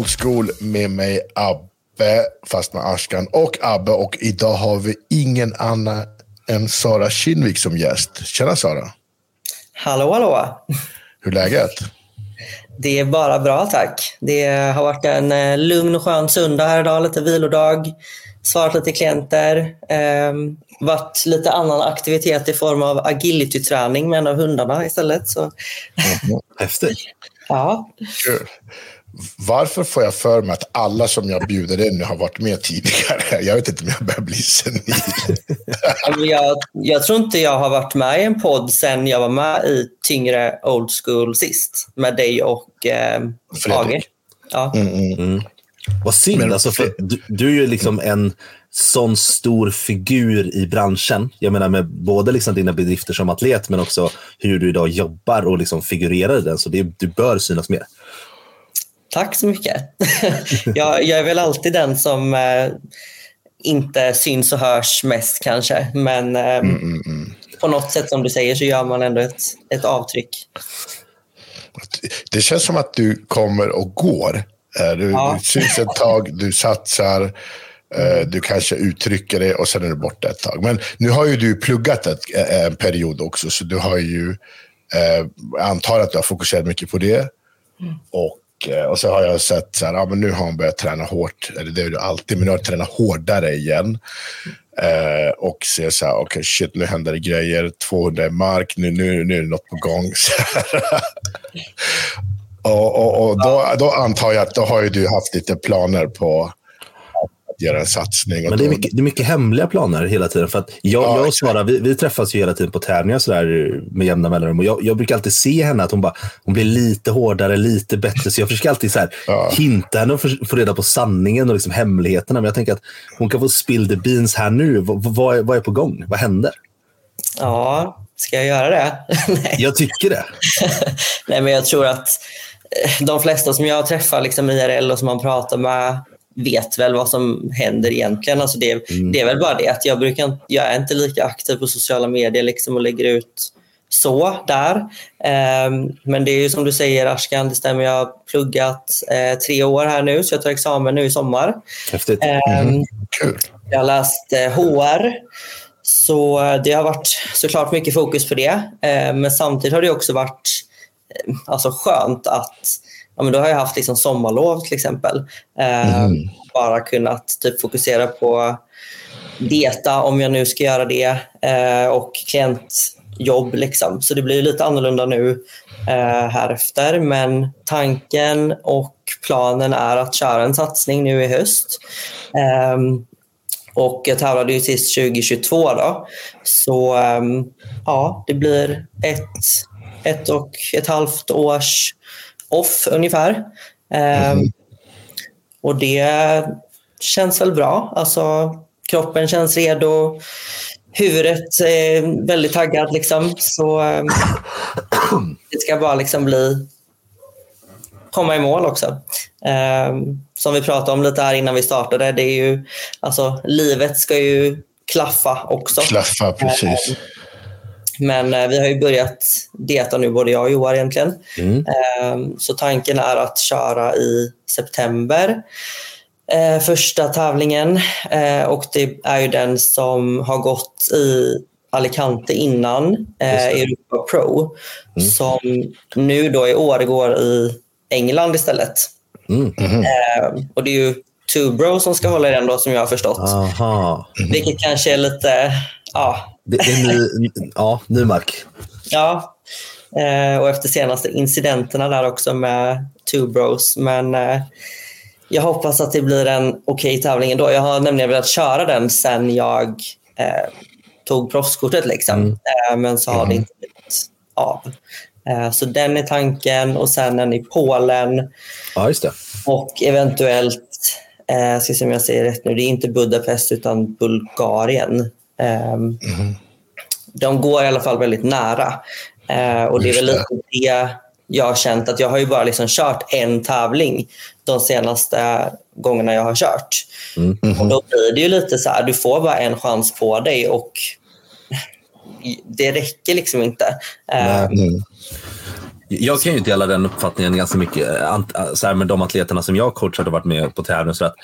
Old School med mig Abbe, fast med Ashkan och Abbe. Och idag har vi ingen annan än Sara Kinnvik som gäst. Tjena Sara! Hallå, hallå! Hur är läget? Det är bara bra tack. Det har varit en eh, lugn och skön söndag här idag, lite vilodag. Svarat lite klienter. Eh, varit lite annan aktivitet i form av agility-träning med en av hundarna istället. Så. Mm, häftigt. Ja. Kul. Varför får jag för mig att alla som jag bjuder in nu har varit med tidigare? Jag vet inte om jag börjar bli senil. jag, jag tror inte jag har varit med i en podd sen jag var med i Tyngre Old School sist med dig och eh, Age. Ja. Mm, mm. Mm. Vad synd, Men, alltså, för du, du är ju liksom en sån stor figur i branschen. Jag menar med både liksom dina bedrifter som atlet men också hur du idag jobbar och liksom figurerar i den. Så det, du bör synas mer. Tack så mycket. jag, jag, är väl alltid den som eh, inte syns och hörs mest kanske. Men eh, mm, mm, mm. på något sätt som du säger så gör man ändå ett, ett avtryck. Det känns som att du kommer och går. Eh, du, ja. du syns ett tag, du satsar, eh, du kanske uttrycker det och sen är du borta ett tag. Men nu har ju du pluggat ett, eh, en period också, så du har ju, eh, antar att du har fokuserat mycket på det. Mm. Och Eh, och så har jag sett så här, ja, men nu har hon börjat träna hårt, eller det är du alltid, men nu har jag tränat hårdare igen. Eh, och ser så här, okej okay, shit, nu händer det grejer, 200 i mark, nu, nu, nu är det något på gång. och, och, och då, då, antar jag att då har ju du haft lite planer på göra en satsning. Men det är, mycket, det är mycket hemliga planer hela tiden. För att jag, ja, jag och Sara, vi, vi, träffas ju hela tiden på tävlingar så där, med jämna mellanrum. Och jag, jag, brukar alltid se henne att hon, bara, hon blir lite hårdare, lite bättre. Så jag försöker alltid så här, ja. hinta henne och få reda på sanningen och liksom hemligheterna. Men jag tänker att hon kan få spill the beans här nu. Vad, vad, är, vad är på gång? Vad händer? Ja, ska jag göra det? jag tycker det. Nej, men jag tror att eh, de flesta som jag träffar liksom IRL och som man pratar med vet väl vad som händer egentligen. Alltså det, mm. det är väl bara det att jag, brukar, jag är inte lika aktiv på sociala medier liksom och lägger ut så där. Um, men det är ju som du säger Ashkan, det stämmer. Jag har pluggat uh, tre år här nu så jag tar examen nu i sommar. Häftigt. Um, Jag har läst uh, eh, HR. Så det har varit såklart mycket fokus på det. Uh, men samtidigt har det också varit alltså skönt att ja, men då har jag haft liksom sommarlov till exempel. Eh, mm. Bara kunnat typ fokusera på dieta om jag nu ska göra det eh, och klientjobb. Liksom. Så det blir lite annorlunda nu eh, här efter. Men tanken och planen är att köra en satsning nu i höst. Eh, och jag tävlade ju sist 2022 då. Så ehm, ja, det blir ett, ett och ett halvt års off ungefär. Mm. och det känns väl bra. Alltså, kroppen känns redo. Huvudet är väldigt taggat. Liksom. Så ehm, det ska bara liksom bli komma i mål också. Um, som vi pratade om lite här innan vi startade, det är ju, alltså, livet ska ju klaffa också. Klaffa, precis. Men eh, vi har ju börjat dieta nu, både jag och Joar egentligen. Mm. Eh, så tanken är att köra i september. Eh, första tävlingen eh, och det är ju den som har gått i Alicante innan, eh, Europa Pro. Mm. Som nu då i år går i England istället. Mm. Mm. och det är ju Two Bro som ska hålla i den då som jag har förstått. Aha. Vilket kanske är lite ja, det, det ny, ja, ny mark. Ja, eh, och efter senaste incidenterna där också med Two Bros. Men eh, jag hoppas att det blir en okej okay tävling ändå. Jag har nämligen velat köra den sen jag eh, tog proffskortet. Liksom. Mm. Eh, men så har mm. det inte blivit av. Eh, så den är tanken och sen en i Polen. Ja. Och eventuellt, eh, ska se om jag säger rätt nu, det är inte Budapest utan Bulgarien. Mm. De går i alla fall väldigt nära. Uh, och det är väl lite det jag har känt att jag har ju bara liksom kört en tävling de senaste gångerna jag har kört. Mm. Och då blir det ju lite så här, du får bara en chans på dig och det räcker liksom inte. Uh, mm. Jag kan ju dela den uppfattningen ganska mycket eh, så här med de atleterna som jag coachat och varit med på tävling. Så att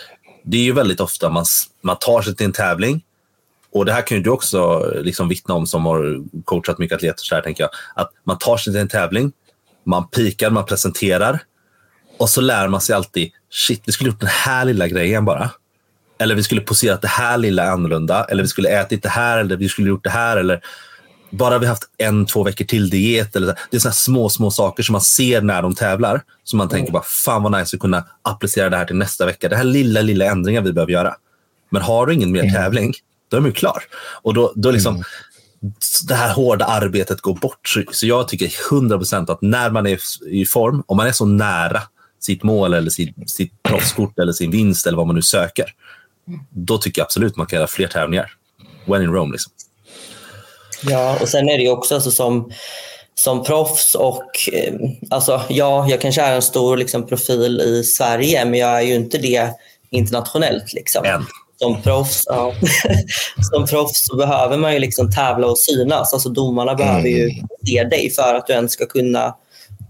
det är ju väldigt ofta man, man tar sig till en tävling och det här kan ju du också liksom vittna om som har coachat mycket atleter. Så här, tänker jag, att man tar sig till en tävling, man pikar, man presenterar och så lär man sig alltid, shit, vi skulle gjort den här lilla grejen bara. Eller vi skulle poserat det här lilla annorlunda. Eller vi skulle ätit det här eller vi skulle gjort det här. Eller bara vi haft en, två veckor till diet. Eller det är såna små, små saker som man ser när de tävlar. Som man tänker bara, fan vad nice att kunna applicera det här till nästa vecka. Det här lilla, lilla ändringar vi behöver göra. Men har du ingen mer mm. tävling, då är man ju klar. Och då, då liksom, mm. det här hårda arbetet går bort. Så, så jag tycker 100 procent att när man är i form, om man är så nära sitt mål eller sitt, sitt proffskort eller sin vinst eller vad man nu söker, då tycker jag absolut man kan göra fler tävlingar. When in Rome. Liksom. Ja, och sen är det ju också alltså, som, som proffs och eh, alltså, ja, jag kanske är en stor liksom, profil i Sverige, men jag är ju inte det internationellt. Liksom. Än. Som proffs, ja. som proffs så behöver man ju liksom tävla och synas. Alltså domarna mm. behöver ju se dig för att du ens ska kunna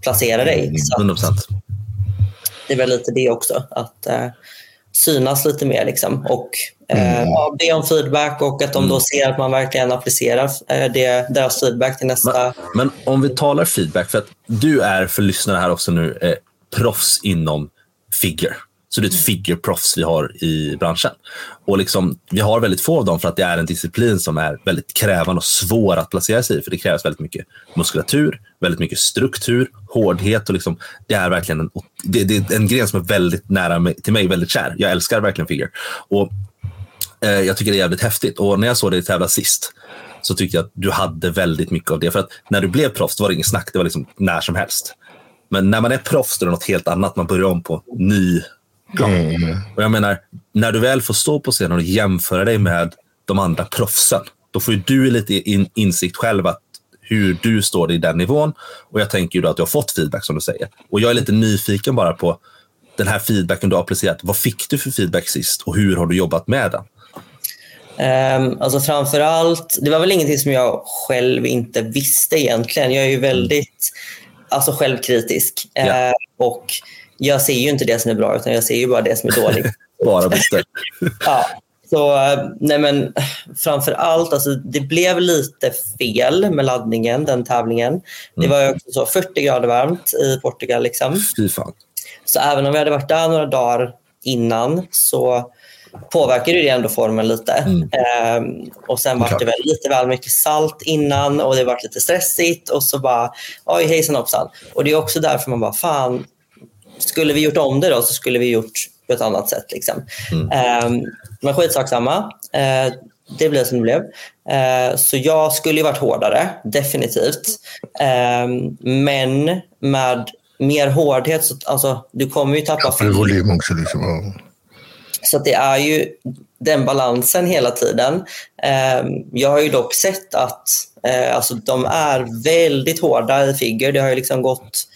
placera dig. Så 100%. Det är väl lite det också. Att, eh, synas lite mer. Liksom. Och eh, mm. ja, be om feedback och att de mm. då ser att man verkligen applicerar eh, det, deras feedback till nästa. Men, men, om vi talar feedback, för att du är för lyssnarna här också nu eh, proffs inom figure. Så det är ett figure-proffs vi har i branschen. Och liksom, vi har väldigt få av dem för att det är en disciplin som är väldigt krävande och svår att placera sig i. För det krävs väldigt mycket muskulatur, väldigt mycket struktur, hårdhet. Och liksom, det är verkligen en, det, det är en gren som är väldigt nära mig, till mig, väldigt kär. Jag älskar verkligen figure. Och, eh, jag tycker det är jävligt häftigt. Och när jag såg dig tävla sist så tyckte jag att du hade väldigt mycket av det. För att när du blev proffs var det inget snack, det var liksom när som helst. Men när man är proffs är det något helt annat. Man börjar om på ny Mm. Och jag menar, när du väl får stå på scenen och jämföra dig med de andra proffsen, då får du lite in, insikt själv att hur du står i den nivån. Och jag tänker ju då att du har fått feedback som du säger. Och jag är lite nyfiken bara på den här feedbacken du har applicerat. Vad fick du för feedback sist och hur har du jobbat med den? Um, alltså framför allt, det var väl ingenting som jag själv inte visste egentligen. Jag är ju väldigt alltså självkritisk. Yeah. Uh, och jag ser ju inte det som är bra, utan jag ser ju bara det som är dåligt. bara brister. ja. Så nej men, framför allt, alltså, det blev lite fel med laddningen, den tävlingen. Mm. Det var också så 40 grader varmt i Portugal. Liksom. Fy fan. Så även om vi hade varit där några dagar innan så påverkade det ändå formen lite. Mm. Ehm, och Sen var det väl lite väl mycket salt innan och det var lite stressigt och så bara, oj hejsan hoppsan. Och det är också därför man bara, fan, skulle vi gjort om det då så skulle vi gjort på ett annat sätt. Liksom. Mm. Um, men skitsak samma. Uh, det blev som det blev. Uh, så jag skulle ju varit hårdare, definitivt. Uh, men med mer hårdhet, så, alltså, du kommer ju tappa... Tappar volym också. Liksom. Så det är ju den balansen hela tiden. Uh, jag har ju dock sett att uh, alltså, de är väldigt hårda i figure. Det har ju liksom gått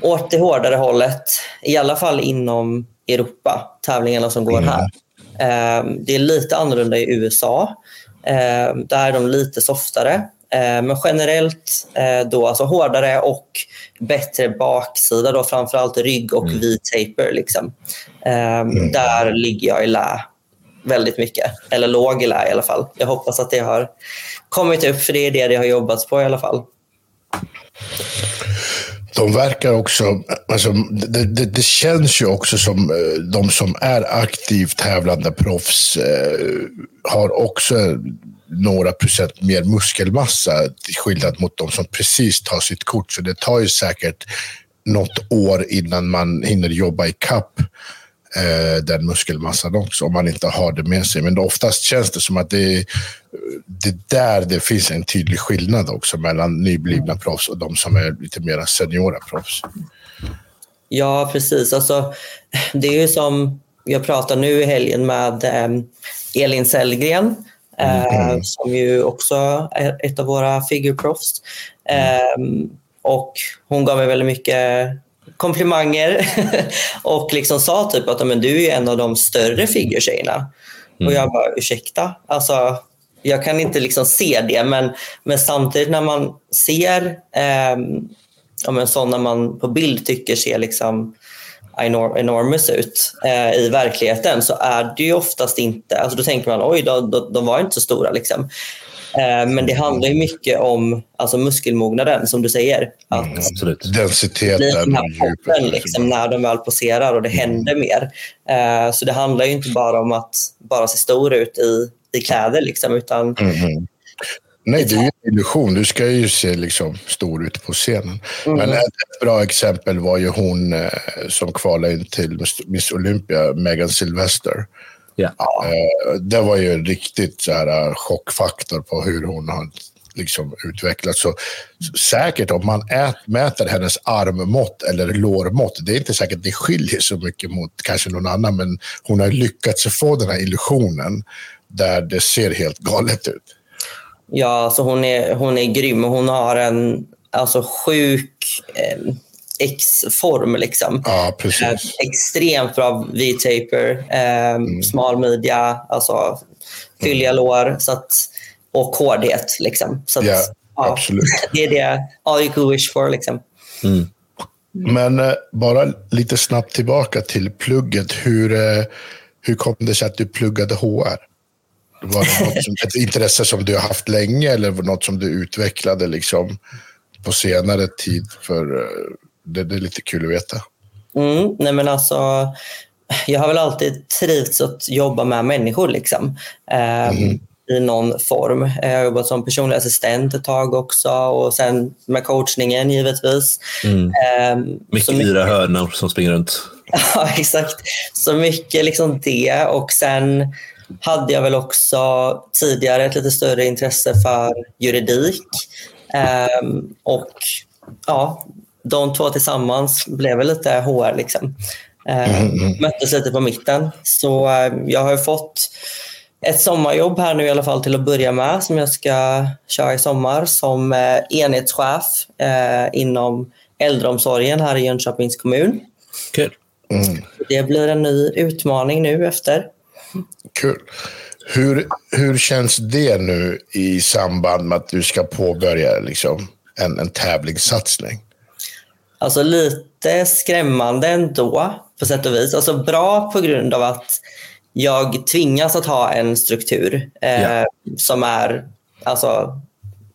åt det hårdare hållet, i alla fall inom Europa, tävlingarna som går här. Mm. Det är lite annorlunda i USA. Ehm, där är de lite softare. Ehm, men generellt eh, då alltså hårdare och bättre baksida, då, framförallt rygg och mm. V-taper. Liksom. Mm. Där ligger jag i lä väldigt mycket. Eller låg i lä i alla fall. Jag hoppas att det har kommit upp, för det är det det har jobbats på i alla fall de verkar också, alltså, det, det, det, känns ju också som eh, de som är aktivt tävlande proffs eh, har också några procent mer muskelmassa till skillnad mot de som precis tar sitt kort. Så det tar ju säkert något år innan man hinner jobba i kapp eh, den muskelmassan också, om man inte har det med sig. Men oftast känns det som att det är det där det finns en tydlig skillnad också mellan nyblivna proffs och de som är lite mer seniora proffs. Ja, precis. Alltså, det är ju som jag pratade nu i helgen med eh, Elin Sellgren eh, mm. som ju också är ett av våra figurproffs. Eh, och hon gav mig väldigt mycket komplimanger och liksom sa typ att men du är en av de större figurtjejerna. Mm. Och jag bara, ursäkta? Alltså, jag kan inte liksom se det, men, men samtidigt när man ser eh, ja, men sådana man på bild tycker ser liksom enorm, enormous ut eh, i verkligheten så är det ju oftast inte, alltså då tänker man oj, de, de, de var inte så stora. Liksom. Eh, men det handlar ju mycket om alltså, muskelmognaden som du säger. Att mm, absolut. Densiteten. Poppen, liksom, när de väl poserar och det mm. händer mer. Eh, så det handlar ju inte bara om att bara se stor ut i, i kläder liksom, utan mm. Nej, det är ju en illusion. Du ska ju se liksom stor ut på scenen. Mm. Men ett bra exempel var ju hon eh, som kvalade in till Miss Olympia, Megan Sylvester. Yeah. Det var ju en riktigt så här, eh, chockfaktor på hur hon har liksom utvecklats. Så, säkert om man ät, mäter hennes armmått eller lårmått, det är inte säkert det skiljer så mycket mot kanske någon annan, men hon har lyckats få den här illusionen där det ser helt galet ut. Ja, alltså hon är, hon är grym och hon har en alltså, sjuk eh, X-form. Liksom. Ja, eh, extremt bra V-taper, eh, mm. smal midja, alltså, fylliga mm. lår så att, och hårdhet. Liksom. Så att, ja, ja, absolut. Det är det all you could wish for. Liksom. Mm. Men eh, bara lite snabbt tillbaka till plugget. Hur, eh, hur kom det sig att du pluggade HR? Var det något som, ett intresse som du har haft länge eller något som du utvecklade liksom på senare tid? För eh, det, det är lite kul att veta. Mm, nej men alltså, jag har väl alltid trivts att jobba med människor liksom, eh, mm. i någon form. Jag har jobbat som personlig assistent ett tag också och sen med coachningen givetvis. Mm. Eh, mycket myra hörnor som springer runt. ja, exakt. Så mycket liksom det och sen hade jag väl också tidigare ett lite större intresse för juridik. Um, och ja, de två tillsammans blev väl lite HR. Liksom. Um, Möttes lite på mitten. Så um, jag har fått ett sommarjobb här nu i alla fall till att börja med som jag ska köra i sommar som uh, enhetschef uh, inom äldreomsorgen här i Jönköpings kommun. Kul. Mm. Det blir en ny utmaning nu efter. Kul. Hur, hur känns det nu i samband med att du ska påbörja liksom, en, en tävlingssatsning? Alltså lite skrämmande ändå på sätt och vis. Alltså bra på grund av att jag tvingas att ha en struktur eh, yeah. som är alltså,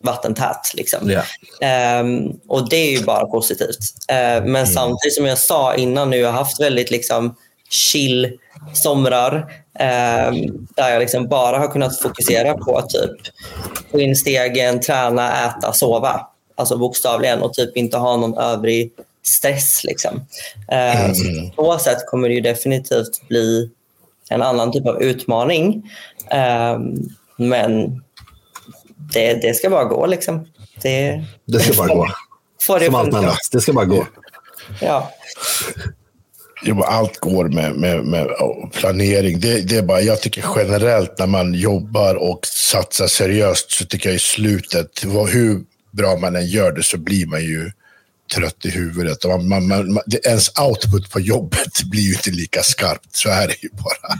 vattentät. Liksom. Yeah. Um, och det är ju bara positivt. Uh, men mm. samtidigt som jag sa innan nu, jag har haft väldigt liksom, chill somrar eh, där jag liksom bara har kunnat fokusera på typ få in stegen, träna, äta, sova. Alltså bokstavligen och typ inte ha någon övrig stress. Liksom. Eh, mm. Så på så sätt kommer det ju definitivt bli en annan typ av utmaning. Eh, men det, det ska bara gå. Liksom. Det, det ska bara gå. Får det Som allt annat. Det ska bara gå. Ja. Jo, allt går med, med, med planering. Det, det, är bara, jag tycker generellt när man jobbar och satsar seriöst så tycker jag i slutet, hur bra man än gör det så blir man ju trött i huvudet. Man, man, man, ens output på jobbet blir ju inte lika skarpt. Så är det ju bara.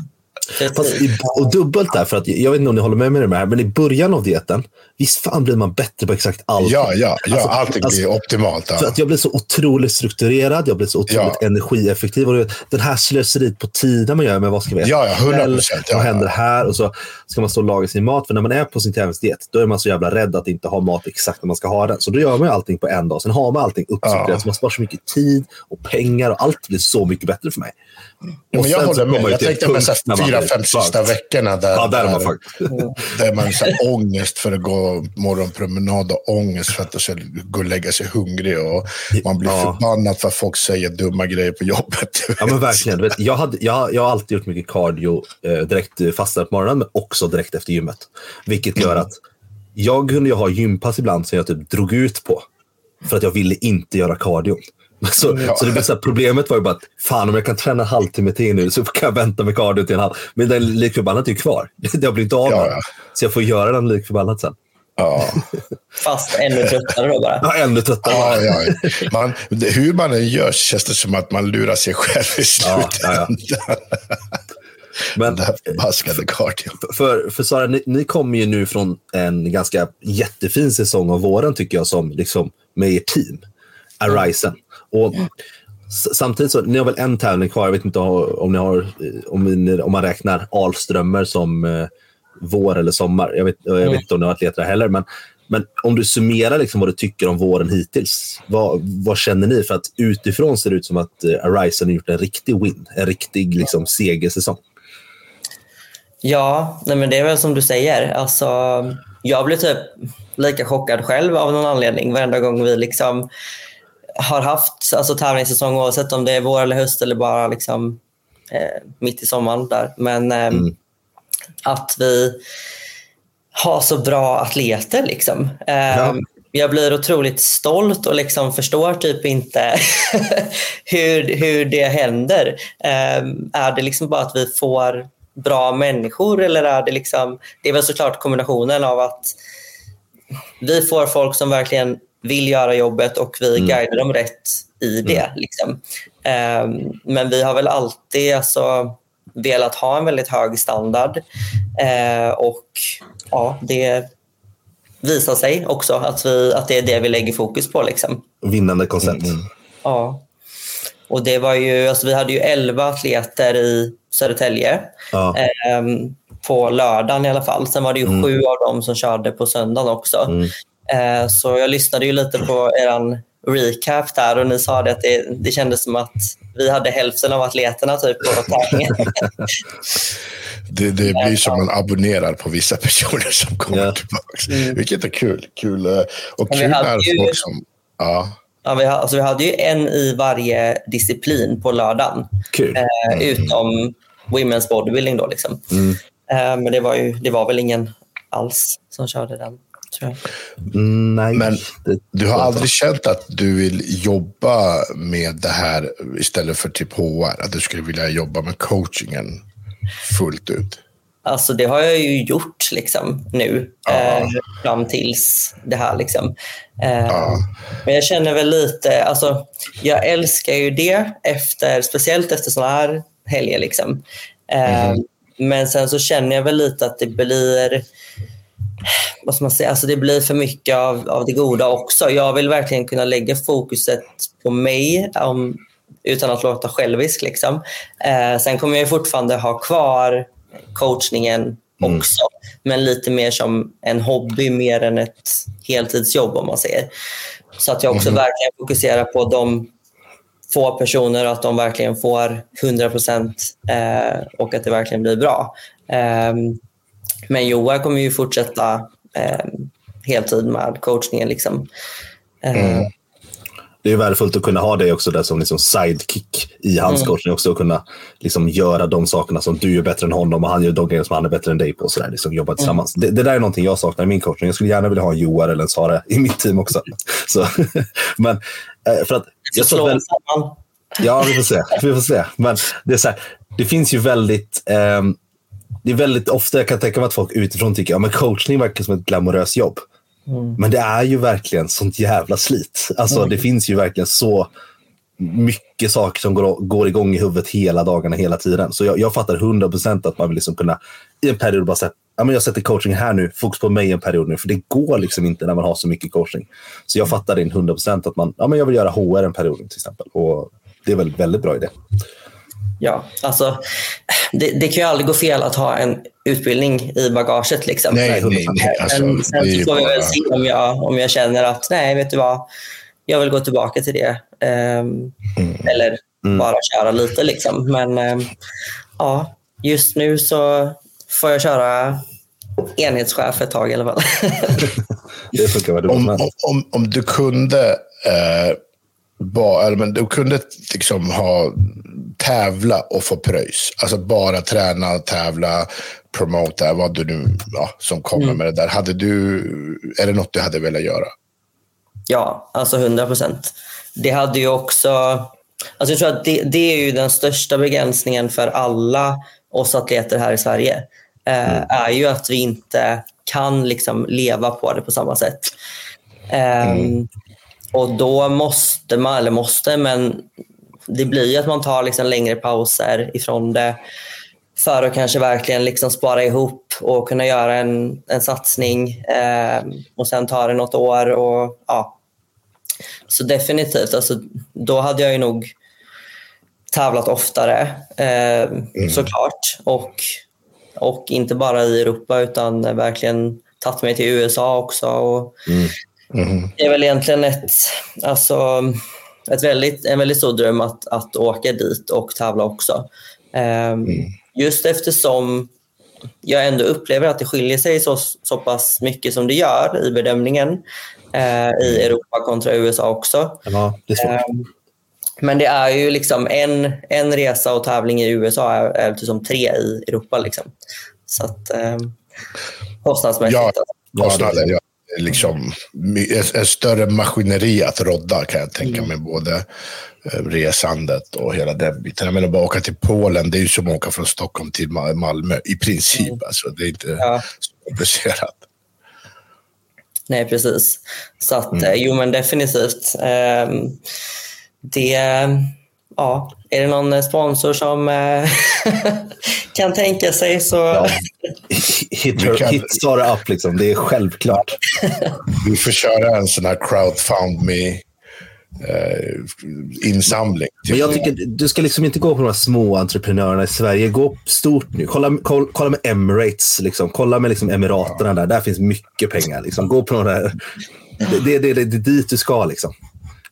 Fast i, och dubbelt där, för att jag vet inte om ni håller med mig med det här, men i början av dieten, visst fan blir man bättre på exakt allt. Ja, ja, ja alltså, allting alltså, blir optimalt. Ja. För att jag blir så otroligt strukturerad, jag blir så otroligt ja. energieffektiv. Och den här slöseriet på tiden man gör med vad ska vi äta? Ja, ja, 100 procent. Ja, vad händer här? Och så ska man stå och laga sin mat. För när man är på sin tävlingsdiet, då är man så jävla rädd att inte ha mat exakt när man ska ha den. Så då gör man allting på en dag. Sen har man allting uppstrukturerat. Ja. Så man sparar så mycket tid och pengar och allt blir så mycket bättre för mig. Ja, men jag håller med. Jag tänkte på fyra, fem sista veckorna där, ja, där, där, man, där man har ångest för att gå morgonpromenad och ångest för att gå och lägga sig hungrig. Och man blir ja. förbannad för att folk säger dumma grejer på jobbet. Ja, men verkligen. Jag, hade, jag, jag har alltid gjort mycket cardio eh, direkt fastare på morgonen, men också direkt efter gymmet. Vilket gör mm. att jag kunde ha gympass ibland som jag typ drog ut på. För att jag ville inte göra cardio. Så, ja. så det blir så här, problemet var ju bara att fan om jag kan träna en halvtimme till nu så kan jag vänta med cardio till en halv. Men den likförbannat är ju kvar. Det har blivit av ja, ja. Så jag får göra den likförbannat sen. Ja. Fast ännu tröttare då bara. Ja, ännu tröttare. Ja, ja. Man, hur man än gör känns det som att man lurar sig själv i slutändan. Ja, ja, Men, det här förbaskade cardio. För, för Sara, ni, ni kommer ju nu från en ganska jättefin säsong av våren tycker jag, som liksom med ert team. Arisen. Och samtidigt så, ni har väl en tävling kvar. Jag vet inte om, ni har, om, ni, om man räknar Alströmer som eh, vår eller sommar. Jag vet, jag vet mm. inte om ni har atleter heller. Men, men om du summerar liksom vad du tycker om våren hittills. Vad, vad känner ni? För att utifrån ser det ut som att eh, Arisen har gjort en riktig win. En riktig liksom, segersäsong. Ja, nej men det är väl som du säger. Alltså, jag blir typ lika chockad själv av någon anledning varenda gång vi liksom har haft alltså, tävlingssäsong oavsett om det är vår eller höst eller bara liksom, eh, mitt i sommaren. där. Men eh, mm. att vi har så bra atleter. Liksom. Eh, ja. Jag blir otroligt stolt och liksom förstår typ inte hur, hur det händer. Eh, är det liksom bara att vi får bra människor eller är det liksom... Det är väl såklart kombinationen av att vi får folk som verkligen vill göra jobbet och vi mm. guidar dem rätt i det. Mm. Liksom. Um, men vi har väl alltid alltså, velat ha en väldigt hög standard uh, och ja, det visar sig också att, vi, att det är det vi lägger fokus på. Liksom. Vinnande koncept. Mm. Ja. Och det var ju, alltså vi hade ju 11 atleter i Södertälje. Ja. Eh, på lördagen i alla fall. Sen var det ju mm. sju av dem som körde på söndagen också. Mm. Eh, så jag lyssnade ju lite på er recap där och ni sa det att det, det kändes som att vi hade hälften av atleterna typ på tävlingen. det, det blir som man abonnerar på vissa personer som kommer ja. tillbaka. Mm. Vilket är kul. kul. Eh, och kul är folk som... Ja. Ja, vi, alltså, vi hade ju en i varje disciplin på lördagen. Kul. Eh, mm. Utom women's bodybuilding. Då, liksom. Mm. Eh, men det var, ju, det var väl ingen alls som körde den. Tror jag. Mm, nej, men du har aldrig känt att du vill jobba med det här istället för typ HR? Att du skulle vilja jobba med coachingen fullt ut? Alltså det har jag ju gjort liksom, nu ja. eh, fram tills det här. Liksom. Eh, ja. Men jag känner väl lite, alltså, jag älskar ju det, efter, speciellt efter sådana här helger. Liksom. Eh, mm. Men sen så känner jag väl lite att det blir vad ska man säga, alltså det blir för mycket av, av det goda också. Jag vill verkligen kunna lägga fokuset på mig um, utan att låta självisk. Liksom. Eh, sen kommer jag fortfarande ha kvar coachningen mm. också. Mm. Men lite mer som en hobby mer än ett heltidsjobb om man säger. Så att jag också mm. verkligen fokuserar på de få personer att de verkligen får 100 procent eh, och att det verkligen blir bra. Eh, men Joa kommer ju fortsätta eh, heltid med coachningen. Liksom. Eh, mm det är värdefullt att kunna ha det också där som liksom sidekick i hans mm. coachning också. Och kunna liksom göra de sakerna som du är bättre än honom och han gör de grejer som han är bättre än dig på. Så där, liksom jobba mm. tillsammans. Mm. Det, det, där är någonting jag saknar i min coachning. Jag skulle gärna vilja ha en Joar eller en Sara i mitt team också. Så, men eh, för att... Jag så väl, ja, vi får se. Vi får se. Men det är så här, det finns ju väldigt... Eh, det är väldigt ofta jag kan tänka mig att folk utifrån tycker att ja, coachning verkar som ett glamoröst jobb. Mm. Men det är ju verkligen sånt jävla slit. Alltså, mm. Det finns ju verkligen så mycket saker som går, går igång i huvudet hela dagarna, hela tiden. Så jag, jag fattar 100 procent att man vill liksom kunna i en period bara säga ja, men jag sätter coaching här nu, fokus på mig en period nu. För det går liksom inte när man har så mycket coaching. Så jag fattar din 100 procent att man ja, men jag vill göra HR en period till exempel. Och det är väl väldigt bra idé. Ja, alltså det, det, kan ju aldrig gå fel att ha en utbildning i bagaget. Liksom. Nej, nej, nej. Alltså, sen, sen får vi väl se om jag, om jag känner att nej, vet du vad, jag vill gå tillbaka till det. Um, mm. Eller mm. bara köra lite. Liksom. Men um, ja, just nu så får jag köra enhetschef ett tag i alla fall. det funkar väl om, om, om du kunde eh, ba, eller, men du kunde liksom ha tävla och få pröjs. Alltså bara träna, tävla, promota, vad du nu ja, som kommer mm. med det där. Hade du, är det något du hade velat göra? Ja, alltså 100 procent. Det hade ju också... Alltså jag tror att det, det, är ju den största begränsningen för alla oss atleter här i Sverige. Eh, mm. är ju att vi inte kan liksom leva på det på samma sätt. Eh, mm. Och då måste man, eller måste, men det blir att man tar liksom längre pauser ifrån det för att kanske verkligen liksom spara ihop och kunna göra en, en satsning. Eh, och sen tar det något år. Och, ja. så definitivt, alltså, då hade jag ju nog tävlat oftare eh, mm. såklart. Och, och inte bara i Europa utan verkligen tagit mig till USA också. Och mm. Mm. Det är väl egentligen ett, alltså, ett väldigt, en väldigt stor dröm att, att åka dit och tävla också. Eh, just eftersom jag ändå upplever att det skiljer sig så, så pass mycket som det gör i bedömningen eh, i Europa kontra USA också. Ja, det eh, men det är ju liksom en, en resa och tävling i USA är, är liksom tre i Europa. Liksom. Så att, eh, kostnadsmässigt. Ja, kostnaden, ja. Liksom, en större maskineri att rodda kan jag tänka mm. mig. Både eh, resandet och hela den biten. Jag menar bara åka till Polen, det är ju som att åka från Stockholm till Malmö i princip. Mm. Alltså, det är inte ja. så komplicerat. Nej, precis. Så att, mm. Eh, jo men definitivt. Um, det, ja, är det någon sponsor som eh, kan tänka sig så... Ja. Hit, her, kan... hit up, liksom. det är självklart. Vi får köra en sån här crowdfund me eh, insamling. Men jag tycker du ska liksom inte gå på de här små entreprenörerna i Sverige. Gå stort nu. Kolla, kolla, kolla med Emirates. Liksom. Kolla med liksom Emiraterna. Där. där finns mycket pengar. Liksom. Gå på de där. Det, det, det, det är dit du ska. Liksom.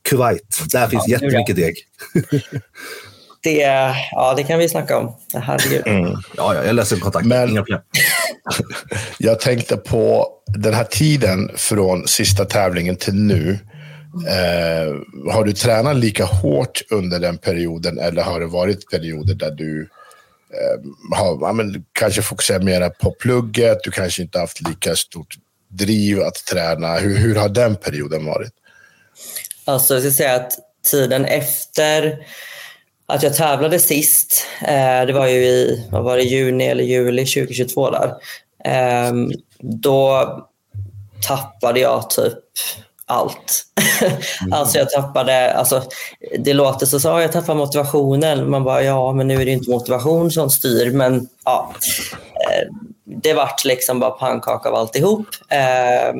Kuwait. Där finns ja, jättemycket deg. det, ja, det kan vi snacka om. Herregud. Mm. Ja, ja, jag läser kontakt. Men, jag tänkte på den här tiden från sista tävlingen till nu. Eh, har du tränat lika hårt under den perioden eller har det varit perioder där du eh, har ja, men, kanske fokuserat mer på plugget, du kanske inte haft lika stort driv att träna. Hur, hur har den perioden varit? Alltså jag ska säga att tiden efter att jag tävlade sist, eh, det var ju i vad var det, juni eller juli 2022 där. Eh, då tappade jag typ allt. Mm. alltså jag tappade, alltså, det låter så, så jag tappade motivationen. Man bara, ja men nu är det inte motivation som styr. Men ja, eh, det vart liksom bara pannkaka av alltihop. Eh,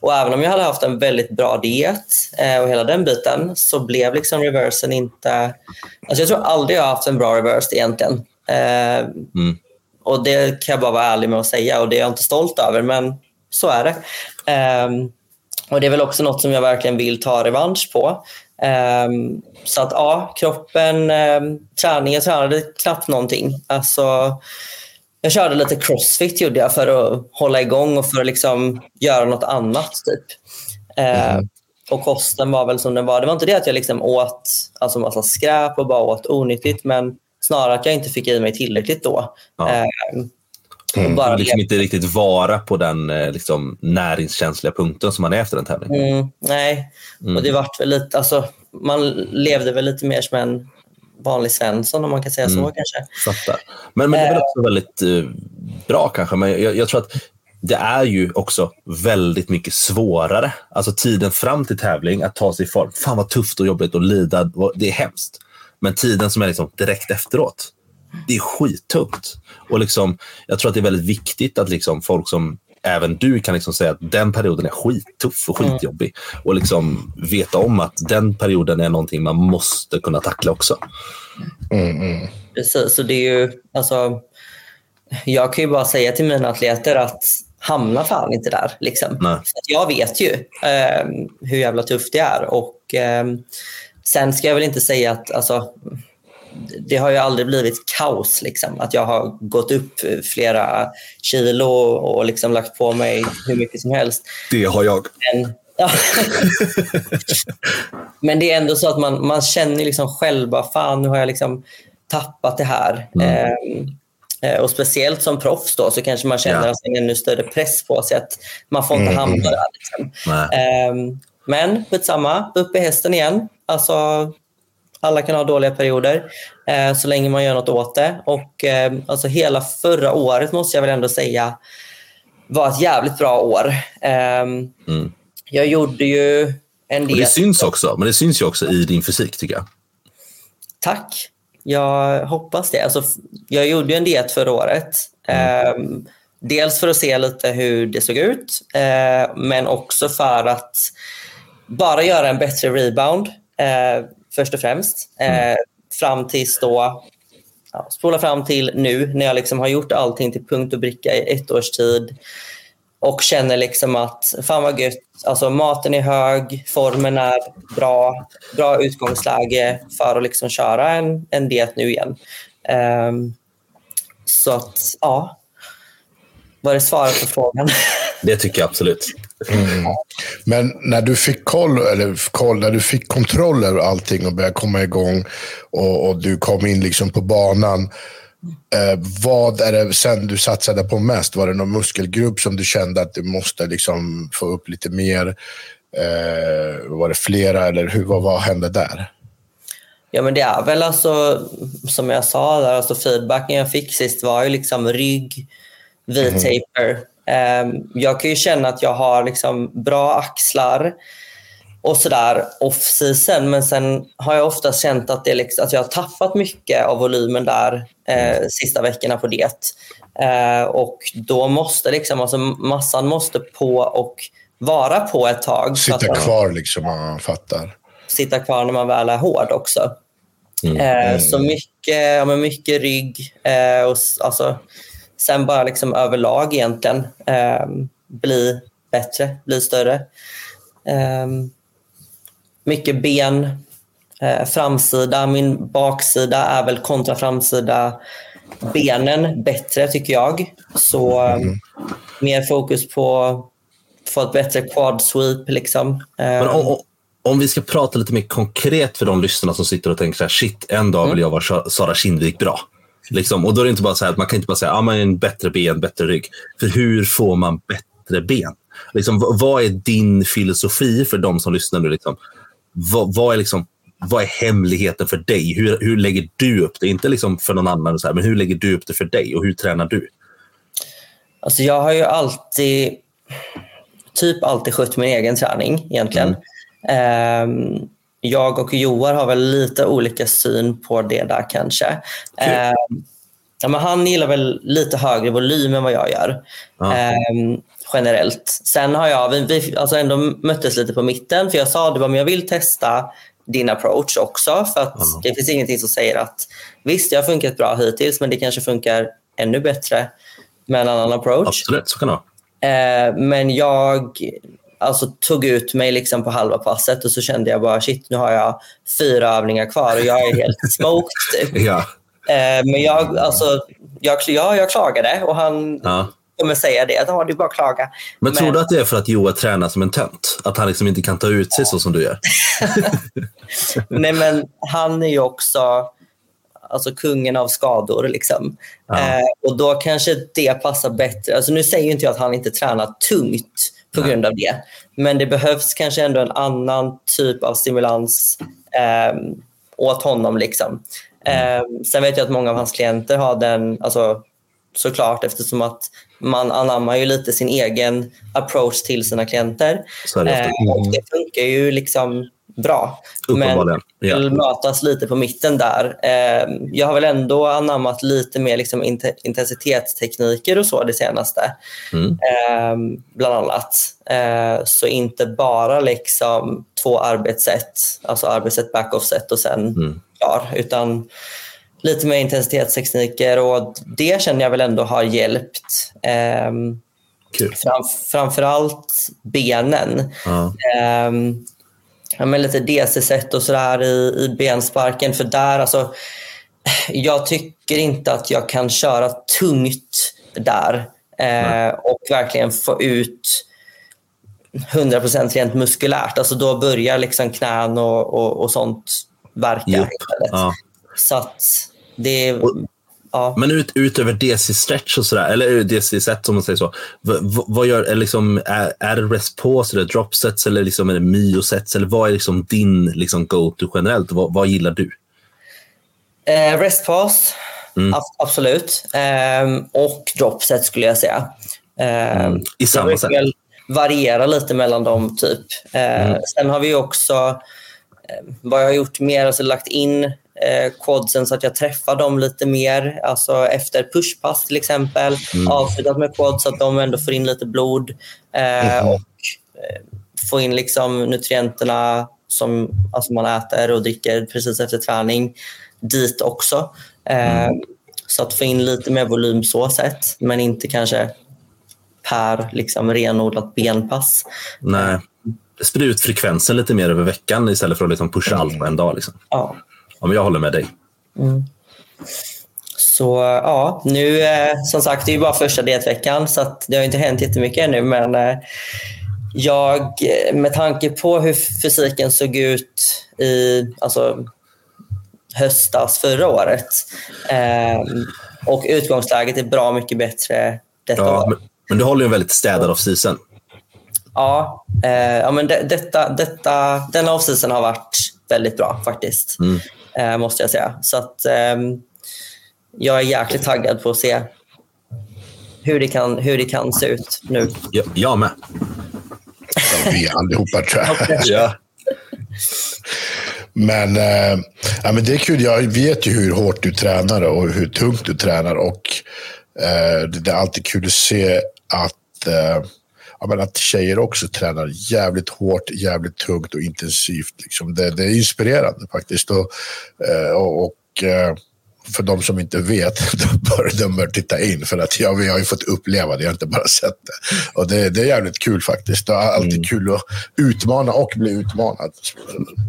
och även om jag hade haft en väldigt bra diet eh, och hela den biten så blev liksom reversen inte... Alltså jag tror aldrig jag har haft en bra reverse egentligen. Eh, mm. Och det kan jag bara vara ärlig med att säga och det är jag inte stolt över men så är det. Eh, och det är väl också något som jag verkligen vill ta revansch på. Um, så att ja, kroppen, um, träning, jag tränade knappt någonting. Alltså, jag körde lite crossfit gjorde jag för att hålla igång och för att liksom göra något annat. Typ. Mm. Uh, och kosten var väl som den var. Det var inte det att jag liksom åt alltså massa skräp och bara åt onyttigt, men snarare att jag inte fick i mig tillräckligt då. Ja. Uh, Mm. Bara liksom inte riktigt vara på den eh, liksom, näringskänsliga punkten som man är efter en tävling. Mm, nej, mm. och det vart väl lite, alltså, man levde väl lite mer som en vanlig Svensson om man kan säga så mm. kanske. Fattar. Men, men det är väl eh. också väldigt uh, bra kanske, men jag, jag, tror att det är ju också väldigt mycket svårare. Alltså tiden fram till tävling, att ta sig i form. Fan vad tufft och jobbigt och lida, det är hemskt. Men tiden som är liksom direkt efteråt, det är skittungt. Och liksom, jag tror att det är väldigt viktigt att liksom folk som även du kan liksom säga att den perioden är skittuff och mm. skitjobbig. Mm. Och liksom veta om att den perioden är någonting man måste kunna tackla också. Mm, mm. Precis, så det är ju, alltså, jag kan ju bara säga till mina atleter att hamna fan inte där. Liksom. Så jag vet ju eh, hur jävla tufft det är. Och, eh, sen ska jag väl inte säga att alltså, det har ju aldrig blivit kaos. Liksom. Att jag har gått upp flera kilo och liksom lagt på mig hur mycket som helst. Det har jag. Men, ja. Men det är ändå så att man, man känner liksom själv, bara, fan nu har jag liksom tappat det här. Mm. Ehm, eh, och speciellt som proffs då, så kanske man känner ja. en ännu större press på sig att man får inte mm. hamna där. Liksom. Eh, men skitsamma, upp i hästen igen. Alltså, alla kan ha dåliga perioder eh, så länge man gör något åt det. Och, eh, alltså hela förra året måste jag väl ändå säga var ett jävligt bra år. Eh, mm. Jag gjorde ju en del... Och det syns också, men det syns ju också i din fysik tycker jag. Tack. Jag hoppas det. Alltså, jag gjorde en diet förra året. Mm. Ehm, dels för att se lite hur det såg ut, eh, men också för att bara göra en bättre rebound eh, först och främst. Eh, mm. Fram tills då, ja, spola fram till nu när jag liksom har gjort allting till punkt och bricka i ett års tid och känner liksom att fan vad gött, alltså maten är hög, formen är bra, bra utgångsläge för att liksom köra en, en diet nu igen. Um, så att, ja. Var det svaret på frågan? Det tycker jag absolut. Mm. Men när du fick koll, eller koll, när du fick kontroll över allting och började komma igång och, och du kom in liksom på banan. Eh, vad är det sen du satsade på mest? Var det någon muskelgrupp som du kände att du måste liksom få upp lite mer? Eh, var det flera eller hur, vad, vad hände där? Ja men det är väl alltså, som jag sa där, alltså feedbacken jag fick sist var ju liksom rygg, V-taper. Mm. Um, jag kan ju känna att jag har liksom bra axlar och sådär off-season. Men sen har jag ofta känt att, det liksom, att jag har tappat mycket av volymen där eh, sista veckorna på det. Eh, och då måste liksom, alltså massan måste på och vara på ett tag. Sitta kvar liksom, man fattar. Sitta kvar när man väl är hård också. Mm. Eh, mm. så mycket, ja, men mycket rygg eh, och alltså, sen bara liksom överlag egentligen eh, bli bättre, bli större. Um, mycket ben, eh, framsida. Min baksida är väl kontra framsida benen bättre tycker jag. Så mm. mer fokus på få ett bättre quad sweep. Liksom. Men om, om, vi ska prata lite mer konkret för de lyssnarna som sitter och tänker så här, shit, en dag vill jag vara Sara Kindvik bra. Liksom. Och då är det inte bara så här, man kan inte bara säga, ah, man en bättre ben, bättre rygg. För hur får man bättre ben? Liksom, vad är din filosofi för de som lyssnar nu? Liksom? vad, vad, är liksom, vad är hemligheten för dig? Hur, hur lägger du upp det? Inte liksom för någon annan, så här, men hur lägger du upp det för dig och hur tränar du? Alltså jag har ju alltid, typ alltid skött min egen träning egentligen. Mm. Um, jag och Joar har väl lite olika syn på det där kanske. Um, ja, men han gillar väl lite högre volym än vad jag gör. Um, generellt. Sen har jag, vi, vi alltså ändå möttes lite på mitten för jag sa att jag vill testa din approach också för att mm. det finns ingenting som säger att visst, det har funkat bra hittills men det kanske funkar ännu bättre med en annan approach. Absolut, så kan det eh, Men jag alltså, tog ut mig liksom på halva passet och så kände jag bara shit, nu har jag fyra övningar kvar och jag är helt smoked. ja. eh, men jag, alltså, jag, ja, jag klagade och han ja kommer säga det. Att, det är bara att klaga. Men, men tror du att det är för att Joa tränar som en tönt? Att han liksom inte kan ta ut sig så som du gör? Nej, men han är ju också alltså kungen av skador. Liksom. Ja. Eh, och då kanske det passar bättre. Alltså, nu säger inte jag att han inte tränar tungt på grund av det. Men det behövs kanske ändå en annan typ av stimulans eh, åt honom. Liksom. Eh, sen vet jag att många av hans klienter har den, alltså, såklart eftersom att man anammar ju lite sin egen approach till sina klienter. Det eh, och det funkar ju liksom bra. Men ja. vill mötas lite på mitten där. Eh, jag har väl ändå anammat lite mer liksom intensitetstekniker och så det senaste. Mm. Eh, bland annat. Eh, så inte bara liksom två arbetssätt, alltså arbetssätt, back-off-set och sen mm. klar. Utan lite mer intensitetstekniker och det känner jag väl ändå har hjälpt. Eh, fram, framförallt benen. Ja. Eh, ja, men lite DC-set och sådär i, i bensparken. För där, alltså, jag tycker inte att jag kan köra tungt där eh, och verkligen få ut 100% rent muskulärt. Alltså då börjar liksom knän och, och, och sånt verka. Ja. Så att det, och, ja. Men ut, utöver DC-stretch och sådär, eller DC-set som man säger så. Vad, vad gör, är, liksom, är, är det rest-pause, eller drop-sets eller liksom, är det myo-sets? Eller vad är liksom din liksom, go-to generellt? Vad, vad gillar du? Eh, rest-pause, mm. absolut. Eh, och drop-set skulle jag säga. Eh, mm. I samma sätt? variera lite mellan dem. typ. Eh, mm. Sen har vi också eh, vad jag har gjort mer, alltså lagt in eh, quadsen så att jag träffar dem lite mer. Alltså efter pushpass till exempel. Mm. Avslutat med quad så att de ändå får in lite blod. Eh, mm. Och eh, få in liksom nutrienterna som alltså man äter och dricker precis efter träning dit också. Eh, mm. Så att få in lite mer volym så sett, men inte kanske per liksom renodlat benpass. Nej. Sprid ut frekvensen lite mer över veckan istället för att liksom pusha allt på en dag. Liksom. Ja. Ja men jag håller med dig. Mm. Så ja, nu eh, som sagt, det är bara första dietveckan så att det har inte hänt jättemycket ännu. Men eh, jag, med tanke på hur fysiken såg ut i alltså, höstas förra året eh, och utgångsläget är bra mycket bättre detta ja, år. Men, men du håller ju en väldigt städad off-season. Ja, eh, ja men det, detta, detta, denna off-season har varit väldigt bra faktiskt. Mm. Eh, måste jag säga. Så att, eh, jag är jäkligt taggad på att se hur det kan, hur det kan se ut nu. Jag, jag med. vi allihopa tror jag. ja. Men, äh, ja, men det är kul. Jag vet ju hur hårt du tränar och hur tungt du tränar. Och äh, Det är alltid kul att se att, äh, men att tjejer också tränar jävligt hårt, jävligt tungt och intensivt. Liksom. Det, det är inspirerande faktiskt. Och, och, och för de som inte vet, de bör, de bör titta in. För att jag, jag har ju fått uppleva det, jag har inte bara sett det. Och det, det är jävligt kul faktiskt. Det är alltid mm. kul att utmana och bli utmanad.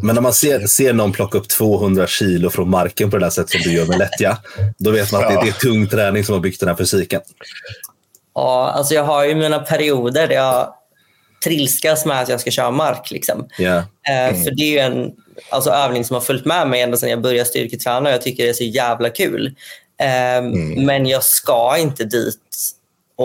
Men när man ser, ser någon plocka upp 200 kilo från marken på det där sättet som du gör med lättja, då vet man att ja. det, det är tung träning som har byggt den här fysiken. Ja, alltså jag har ju mina perioder där jag trilskas med att jag ska köra mark. Liksom. Yeah. Mm. För det är ju en alltså, övning som har följt med mig ända sedan jag började styrketräna och jag tycker det är så jävla kul. Ehm, mm. Men jag ska inte dit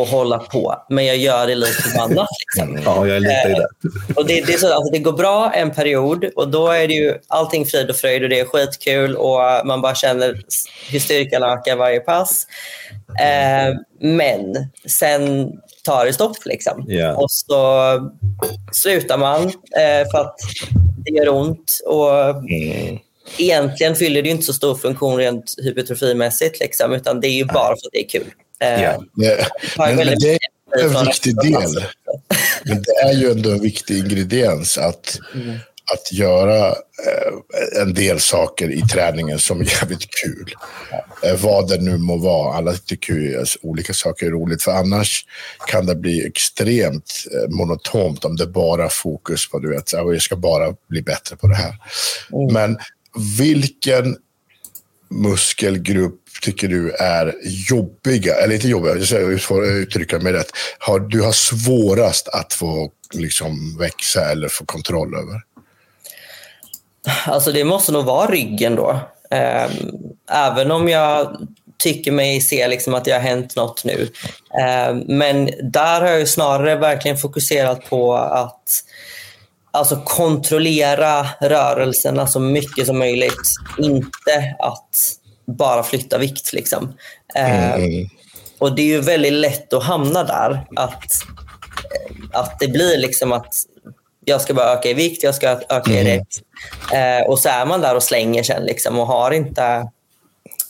och hålla på, men jag gör det lite förbannat. Liksom. Ja, jag är lite i det. Ehm, och det, det, är så, alltså, det går bra en period och då är det ju allting frid och fröjd och det är skitkul och man bara känner hur styrkan ökar varje pass. Eh, men sen tar det stopp. Liksom. Yeah. Och så slutar man eh, för att det gör ont. Och mm. Egentligen fyller det inte så stor funktion rent hypertrofimässigt, liksom, utan det är ju bara för att det är kul. Eh, yeah. Yeah. Men, men det är en viktig del. Men det är ju ändå en viktig ingrediens att mm att göra eh, en del saker i träningen som är jävligt kul. Eh, vad det nu må vara. Alla tycker ju olika saker är roligt. För annars kan det bli extremt monotont om det bara är fokus på du vet, jag ska bara bli bättre på det här. Mm. Men vilken muskelgrupp tycker du är jobbiga, eller inte jobbiga, jag får uttrycka mig rätt, har, du har svårast att få liksom, växa eller få kontroll över? Alltså det måste nog vara ryggen då. Ehm, även om jag tycker mig se liksom att det har hänt något nu. Ehm, men där har jag snarare verkligen fokuserat på att alltså kontrollera rörelserna så mycket som möjligt. Inte att bara flytta vikt. Liksom. Ehm, mm. Och Det är ju väldigt lätt att hamna där. Att, att det blir liksom att jag ska bara öka i vikt, jag ska öka i mm. Eh, och så är man där och slänger sen liksom, och har inte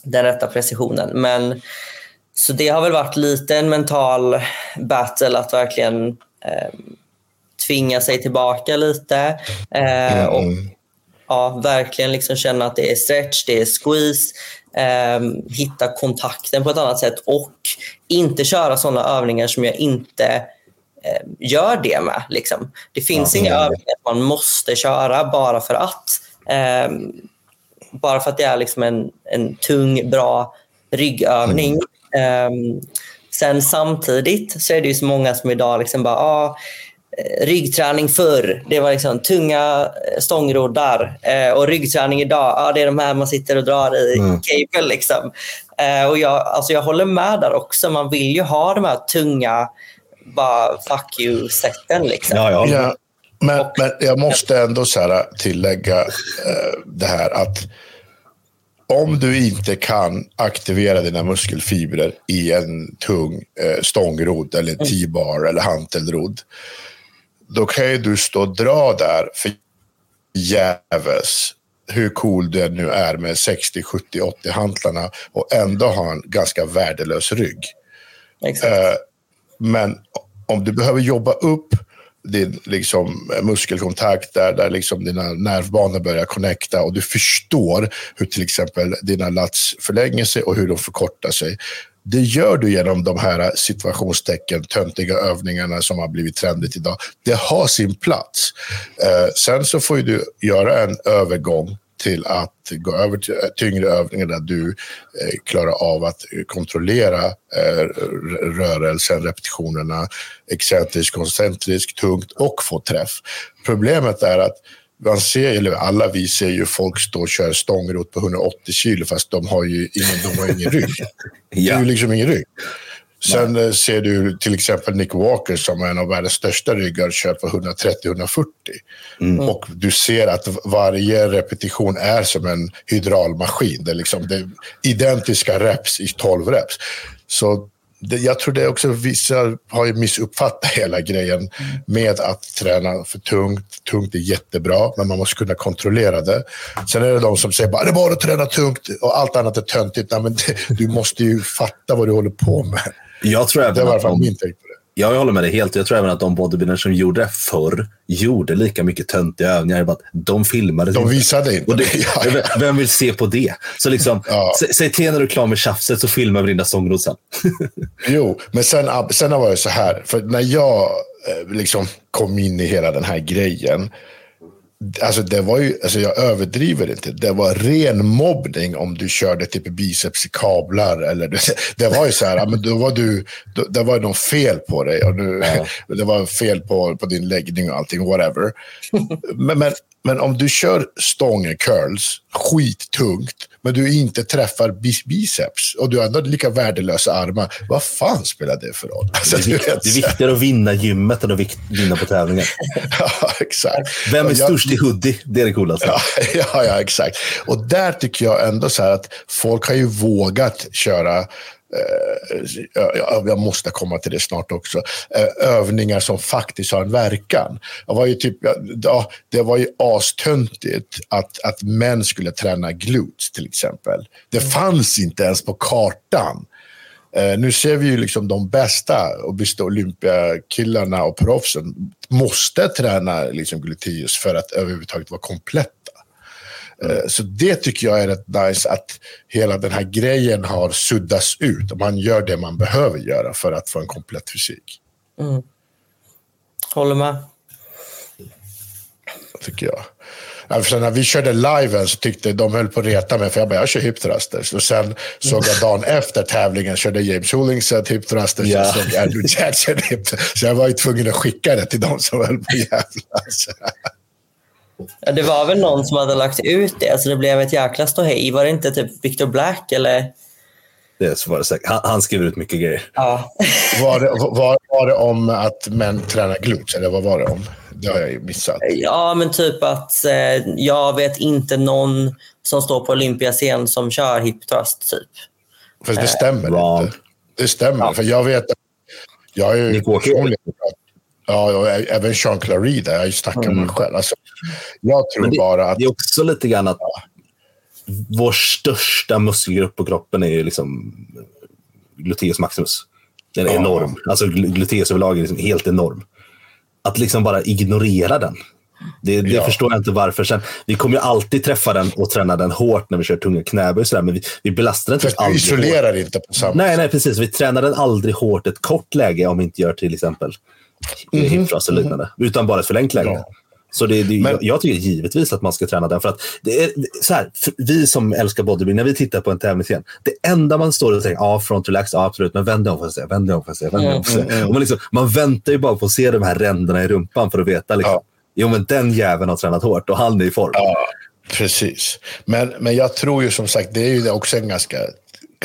den rätta precisionen. Men, så det har väl varit lite en mental battle att verkligen eh, tvinga sig tillbaka lite. Eh, och ja, verkligen liksom känna att det är stretch, det är squeeze. Eh, hitta kontakten på ett annat sätt och inte köra sådana övningar som jag inte Eh, gör det med. Liksom. Det finns ja, inga övningar man måste köra bara för att. Eh, bara för att det är liksom en, en tung, bra ryggövning. Mm. Eh, sen samtidigt så är det ju så många som idag liksom bara ah, ryggträning förr, det var liksom tunga eh, stångroddar. Eh, och ryggträning idag, ah, det är de här man sitter och drar i mm. cable. Liksom. Eh, och jag, alltså jag håller med där också. Man vill ju ha de här tunga bara fuck you-sätten. Liksom. Ja, ja. ja, men, och, men jag måste ändå så här tillägga eh, det här att om du inte kan aktivera dina muskelfibrer i en tung eh, stångrodd eller mm. T-bar eller hantelrodd, då kan ju du stå och dra där för jävels hur cool du nu är med 60, 70, 80 hantlarna och ändå ha en ganska värdelös rygg. Exakt. Eh, men om du behöver jobba upp din liksom, muskelkontakt, där, där liksom dina nervbanor börjar connecta och du förstår hur till exempel dina lats förlänger sig och hur de förkortar sig. Det gör du genom de här eh, situationstecken, töntiga övningarna som har blivit trendigt idag. Det har sin plats. Eh, sen så får du göra en övergång till att gå över till eh, tyngre övningar där du eh, klarar av att kontrollera eh, rörelsen, repetitionerna, excentrisk, koncentrisk, tungt och få träff. Problemet är att man ser, eller alla vi ser ju folk stå och köra stångrot på 180 kilo fast de har ju ingen, de har ingen rygg. ja. Det är ju liksom ingen rygg. Sen Nej. Eh, ser du till exempel Nick Walker som är en av världens största ryggar kör på 130-140. Mm. Och du ser att varje repetition är som en hydraulmaskin. Det är, liksom, det är identiska reps i 12 reps. Så jag tror det också vissa har ju missuppfattat hela grejen med att träna för tungt. Tungt är jättebra, men man måste kunna kontrollera det. Sen är det de som säger bara det är bara att träna tungt och allt annat är töntigt. Nej, men det, du måste ju fatta vad du håller på med. Jag tror även det var i alla fall min take på jag håller med dig helt. Jag tror även att de bodybuilders som gjorde det förr gjorde lika mycket töntiga övningar. Bara de filmade. De visade inte. Det. Vem vill se på det? Så liksom, ja. Säg till när du är klar med tjafset så filmar vi dina stångrot sen. jo, men sen, sen var det så här. För när jag eh, liksom kom in i hela den här grejen Alltså det var ju, alltså jag överdriver inte, det var ren mobbning om du körde typ biceps i kablar. Eller, det, det var ju så här, men då var du, då, det var något fel på dig. Och du, ja. Det var fel på, på din läggning och allting, whatever. men, men, men om du kör stången curls, skittungt, men du inte träffar biceps och du har ändå lika värdelösa armar. Vad fan spelar det för roll? Alltså, det, är vikt, det, är viktigare att vinna gymmet än att vinna på tävlingen. ja, exakt. Vem är jag, störst i hoodie? Det är det coolaste. Ja, ja, ja, exakt. Och där tycker jag ändå så här att folk har ju vågat köra jag måste komma till det snart också, övningar som faktiskt har en verkan. Jag var ju typ, ja, det var ju astöntigt att, att män skulle träna glutes till exempel. Det mm. fanns inte ens på kartan. nu ser vi ju liksom de bästa Olympiakillarna och proffsen måste träna liksom gluteus för att överhuvudtaget vara komplett Eh, så det tycker jag är rätt nice att hela den här grejen har suddats ut. Man gör det man behöver göra för att få en komplett fysik. Mm. Håller med. Tycker jag. Alltså när vi körde liven så tyckte de höll på att reta mig för jag bara, jag kör hip thrusters. Och sen såg jag dagen efter tävlingen körde James Hollingset hip thrusters ja. och såg Andrew Jackson hip Så jag var ju tvungen att skicka det till de som höll på att jävlas. Ja, det var väl någon som hade lagt ut det, så det blev ett jäkla ståhej. Var det inte typ Victor Black eller? Det var det säkert. Han, han skrev ut mycket grejer. Ja. var, det, var, var det om att män tränar glutes, eller vad var det om? Det har jag ju missat. Ja, men typ att eh, jag vet inte någon som står på Olympiascen som kör hip thrust, typ. Fast det eh, stämmer eh, inte. Det stämmer, ja. för jag vet jag har ju personligen Ja, och även Sean Clary där. Jag snackar mm. med mig själv. Alltså, jag tror det, bara att... Det är också lite grann att ja. vår största muskelgrupp på kroppen är ju liksom gluteus maximus. Den är ja. enorm. Alltså gluteus överlag är liksom helt enorm. Att liksom bara ignorera den. Det, det ja. förstår jag inte varför. Sen, vi kommer ju alltid träffa den och träna den hårt när vi kör tunga knäböj. Men vi, vi belastar den typ aldrig isolerar hårt. inte på samma Nej, nej, precis. Vi tränar den aldrig hårt ett kort läge om vi inte gör till exempel mm -hmm. och liknande. Mm -hmm. Utan bara ett förlängt läge. Ja. Så det, det, Men, jag tycker givetvis att man ska träna den. För att det är, så här, vi som älskar bodybuilding, när vi tittar på en tävlingsscen, det enda man står och tänker, ja, ah, front relax, ja, absolut, men vänd dig om får jag se, vänd dig om får jag se, vänd dig om får jag se. Mm, mm, man, liksom, man väntar ju bara på att se de här ränderna i rumpan för att veta, liksom, ja. jo men den jäveln har tränat hårt och han är i form. Ja, precis. Men, men jag tror ju som sagt, det är ju också en ganska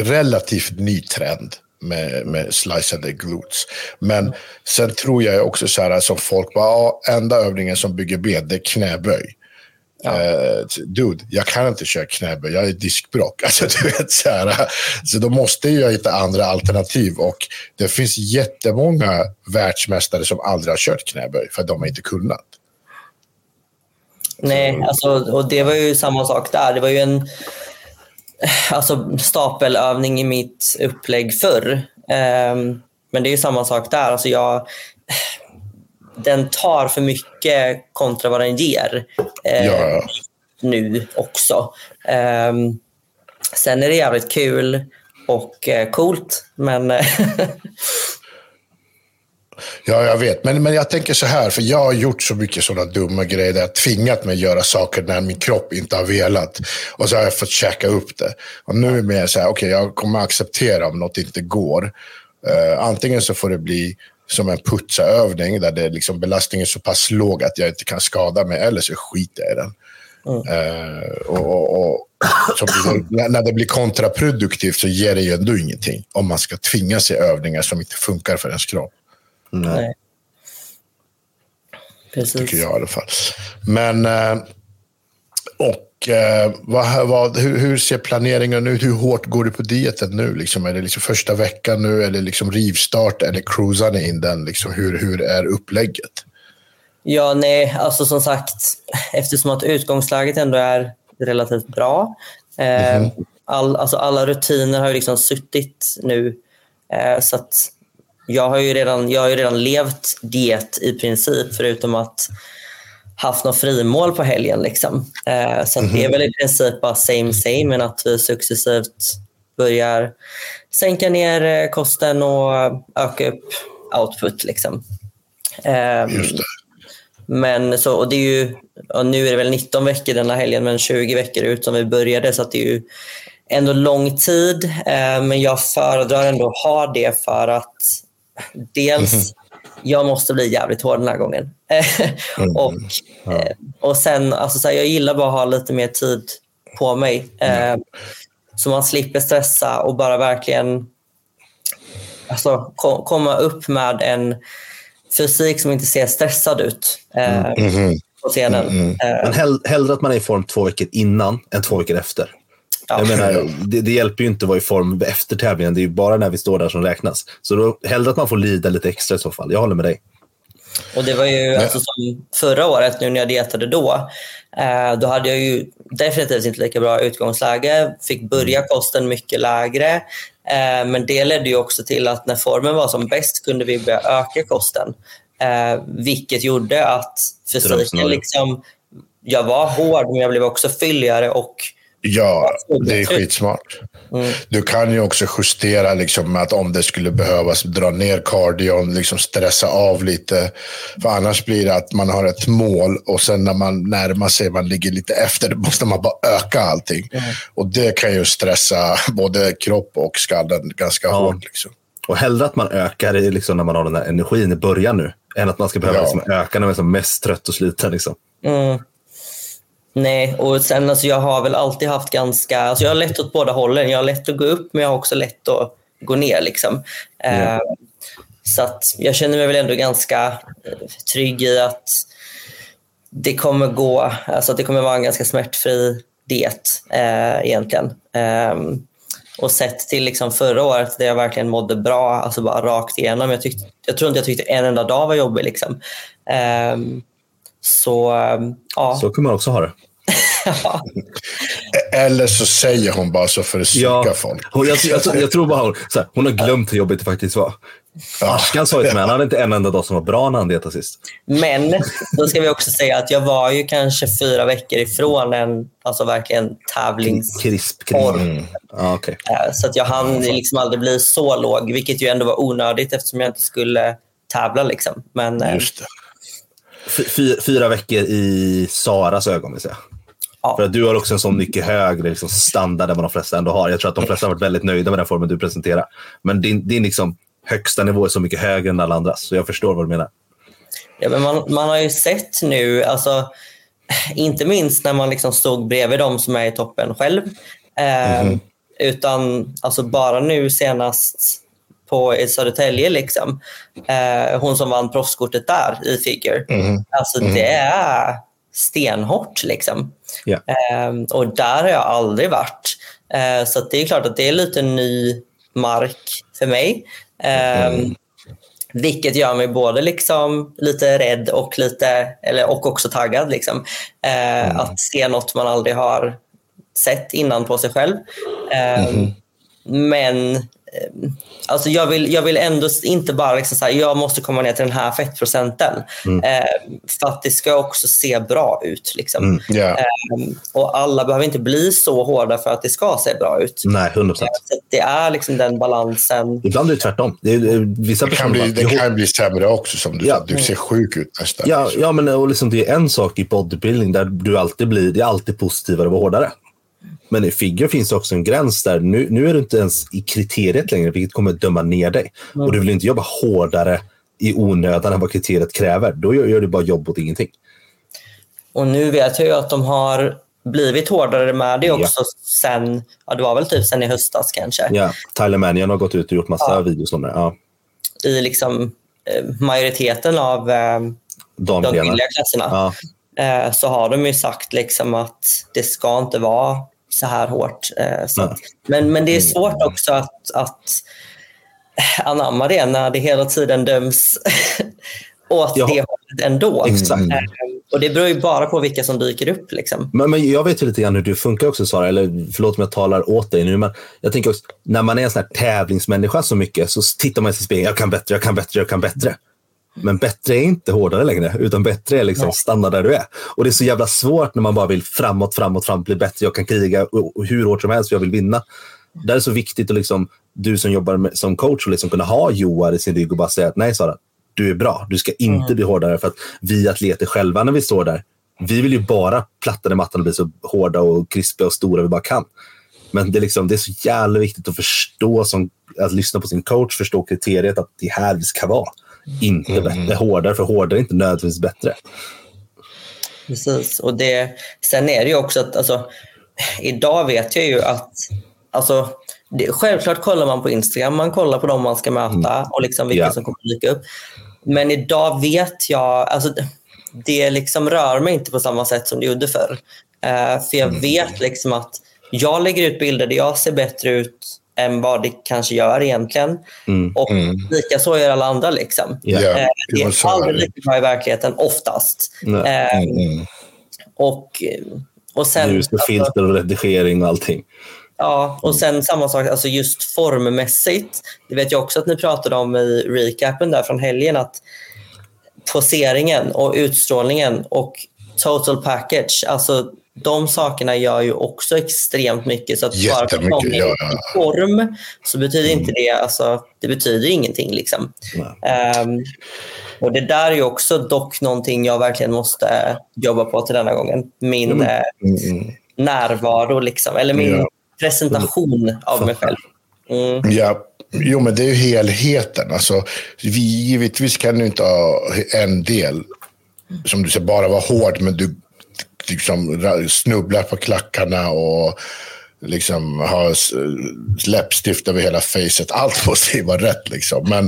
relativt ny trend med, med sliceade glutes. Men sen tror jag också så här som folk bara, ja, enda övningen som bygger ben, det är knäböj. Ja. Uh, dude, jag kan inte köra knäböj, jag är diskbrock. Alltså, du vet, så, här, så då måste jag hitta andra alternativ. Och det finns jättemånga världsmästare som aldrig har kört knäböj, för de har inte kunnat. Nej, alltså, och det var ju samma sak där. Det var ju en alltså, stapelövning i mitt upplägg förr. Um, men det är samma sak där. Alltså jag, den tar för mycket kontra vad den ger. Eh, ja. Nu också. Eh, sen är det jävligt kul och eh, coolt, men... Ja, jag vet. Men, men jag tänker så här, för jag har gjort så mycket sådana dumma grejer där jag tvingat mig göra saker när min kropp inte har velat. Och så har jag fått käka upp det. Och nu är det mer så här, okej, okay, jag kommer acceptera om något inte går. Uh, antingen så får det bli som en putsaövning där det liksom belastningen är så pass låg att jag inte kan skada mig, eller så skiter jag i den. Mm. Uh, och, och, och blir, när det blir kontraproduktivt så ger det ju ändå ingenting om man ska tvinga sig övningar som inte funkar för ens kropp. Nej. Precis. Tycker jag i alla fall. Men, eh, och eh, vad, vad, hur, hur, ser planeringen ut? Hur hårt går du på dieten nu? Liksom, är det liksom första veckan nu? Eller liksom rivstart? Eller cruisar ni in den? Liksom, hur, hur är upplägget? Ja, nej, alltså som sagt, eftersom att utgångsläget ändå är relativt bra. Eh, mm -hmm. all, alltså alla rutiner har ju liksom suttit nu. Eh, så att jag har ju redan, jag har ju redan levt diet i princip, förutom att haft något frimål på helgen. Liksom. Eh, så mm -hmm. det är väl i princip bara same same, men att vi successivt börjar sänka ner eh, kosten och öka upp output. Liksom. Eh, men så, och det är ju, nu är det väl 19 veckor denna helgen, men 20 veckor ut som vi började, så det är ju ändå lång tid. Eh, men jag föredrar ändå att ha det för att dels, mm. jag måste bli jävligt hård den här gången. mm. och, ja. Eh, och sen, alltså, så här, jag gillar bara att ha lite mer tid på mig. Mm. så man slipper stressa och bara verkligen alltså, komma upp med en fysik som inte ser stressad ut. Eh, mm. på scenen. Mm. Eh, Men hell, hellre att man är i form två veckor innan än två veckor efter. Ja. Jag menar, det, det, hjälper ju inte att vara i form efter tävlingen. Det är ju bara när vi står där som räknas. Så då, hellre att man får lida lite extra i så fall. Jag håller med dig. Och Det var ju alltså, som förra året, nu när jag dietade då. Eh, då hade jag ju definitivt inte lika bra utgångsläge. Fick börja mm. kosten mycket lägre. Eh, men det ledde ju också till att när formen var som bäst kunde vi börja öka kosten. Eh, vilket gjorde att fysiken liksom... Jag var hård, men jag blev också fylligare och Ja, det är skitsmart. Mm. Du kan ju också justera liksom, att om det skulle behövas dra ner cardion, liksom stressa av lite. För annars blir det att man har ett mål och sen när man närmar sig, man ligger lite efter, då måste man bara öka allting. Mm. Och det kan ju stressa både kropp och skallen ganska ja. hårt. Liksom. Och hellre att man ökar liksom, när man har den här energin i början nu, än att man ska behöva ja. liksom, öka när man är som mest trött och sliten. Liksom. Mm. Nej, och sen alltså, jag har väl alltid haft ganska... Alltså, jag har lätt åt båda hållen. Jag har lätt att gå upp, men jag har också lätt att gå ner. Liksom. Mm. Uh, så att jag känner mig väl ändå ganska uh, trygg i att det kommer gå, alltså att det kommer vara en ganska smärtfri diet uh, egentligen. Um, och sett till liksom förra året där jag verkligen mådde bra, alltså bara rakt igenom. Jag, tyckte, jag tror inte jag tyckte en enda dag var jobbig. Liksom. Um, så, um, ja. så kan man också ha det. Eller så säger hon bara så för att psyka ja, folk. Hon, jag, jag, jag, tror bara hon, här, hon har glömt hur jobbigt det faktiskt var. Arskan sa ju till mig, han hade inte en enda dag som var bra när han dietade sist. Men då ska vi också säga att jag var ju kanske fyra veckor ifrån en alltså verkligen tävlings... Krisp, krisp. Mm. Ah, okay. Så att jag hann liksom aldrig bli så låg, vilket ju ändå var onödigt eftersom jag inte skulle tävla. Liksom. Men, eh, Just det. Fyra, fyra veckor i Saras ögon, vill säga. Ja. För att du har också en sån mycket högre liksom, standard än vad de flesta ändå har. Jag tror att de flesta har varit väldigt nöjda med den formen du presenterar. Men din, din liksom, högsta nivå är så mycket högre än alla andras. Så jag förstår vad du menar. Ja, men man, man har ju sett nu, alltså, inte minst när man liksom stod bredvid de som är i toppen själv. Eh, mm. Utan alltså, bara nu senast på i Södertälje. Liksom. Eh, hon som vann proffskortet där i figure. Mm. Alltså, mm. Det är stenhårt. Liksom. Yeah. Eh, och där har jag aldrig varit. Eh, så det är klart att det är lite ny mark för mig. Ehm, mm. Vilket gör mig både liksom lite rädd och, lite, eller, och också taggad. Liksom. Eh. Att se något man aldrig har sett innan på sig själv. Mm. Men Alltså jag, vill, jag vill ändå inte bara liksom så jag måste komma ner till den här fettprocenten. Mm. Eh, för att det ska också se bra ut. Liksom. Mm. Yeah. Eh, och alla behöver inte bli så hårda för att det ska se bra ut. Nej, 100 procent. Eh, det är liksom den balansen. Ibland är det tvärtom. Det, är, vissa det kan, bli, det kan bli sämre också. som Du ja. Du ser sjuk ut nästan. Ja, ja men och liksom det är en sak i bodybuilding där du alltid blir, det är alltid positivare att vara hårdare. Men i figure finns också en gräns där nu, nu är du inte ens i kriteriet längre, vilket kommer att döma ner dig. Mm. Och du vill inte jobba hårdare i onödan än vad kriteriet kräver. Då gör, gör du bara jobb åt ingenting. Och nu vet jag ju att de har blivit hårdare med det också ja. sen, ja det var väl typ sen i höstas kanske. Ja, Tyler Mannion har gått ut och gjort massa ja. videos om det. Ja. I liksom eh, majoriteten av eh, de kvinnliga klasserna ja. eh, så har de ju sagt liksom att det ska inte vara så här hårt. Eh, så men, men det är mm. svårt också att, att anamma det när det hela tiden döms åt ja. det hållet ändå. Exakt. Eh, och det beror ju bara på vilka som dyker upp. Liksom. Men, men jag vet ju lite grann hur du funkar också Sara, eller förlåt om jag talar åt dig nu, men jag tänker också, när man är en sån här tävlingsmänniska så mycket så tittar man i sin spegel, jag kan bättre, jag kan bättre, jag kan bättre. Men bättre är inte hårdare längre, utan bättre är liksom stanna där du är. Och det är så jävla svårt när man bara vill framåt, framåt, framåt, bli bättre. Jag kan kriga hur hårt som helst för jag vill vinna. Det är så viktigt att liksom, du som jobbar med, som coach och liksom kunna ha Joar i sin rygg och bara säga att nej Sara, du är bra. Du ska inte mm. bli hårdare för att vi atleter själva när vi står där, vi vill ju bara platta ner mattan och bli så hårda och krispiga och stora vi bara kan. Men det är, liksom, det är så jävla viktigt att förstå, som, att lyssna på sin coach, förstå kriteriet att det är här vi ska vara. Inte mm. bättre, hårdare, för hårdare är inte nödvändigtvis bättre. Precis. Och det, sen är det ju också att alltså, idag vet jag ju att alltså, det, självklart kollar man på Instagram, man kollar på dem man ska möta mm. och liksom vilka yeah. som kommer dyka upp. Men idag vet jag, alltså, det liksom rör mig inte på samma sätt som det gjorde förr. Uh, för jag mm. vet liksom att jag lägger ut bilder där jag ser bättre ut än vad det kanske gör egentligen. Mm. Och mm. lika så gör alla andra. Liksom. Yeah. Eh, det är aldrig lika bra i verkligheten, oftast. Eh, mm. och, och sen, Ljus och filter och redigering och allting. Ja, och sen samma sak, alltså just formmässigt. Det vet jag också att ni pratade om i recapen där från helgen. att Poseringen och utstrålningen och total package. Alltså de sakerna gör ju också extremt mycket. Så att bara för att ja, ja. form så betyder mm. inte det, alltså, det betyder ingenting. Liksom. Um, och Det där är också dock någonting jag verkligen måste jobba på till denna gången. Min mm. Eh, mm. närvaro, liksom, eller min ja. presentation av mig själv. Mm. Ja, jo men det är ju helheten. Alltså, vi, givetvis kan du inte ha en del som du säger bara vara hård, men du liksom snubblar på klackarna och liksom har läppstift över hela facet. Allt måste ju vara rätt liksom. Men,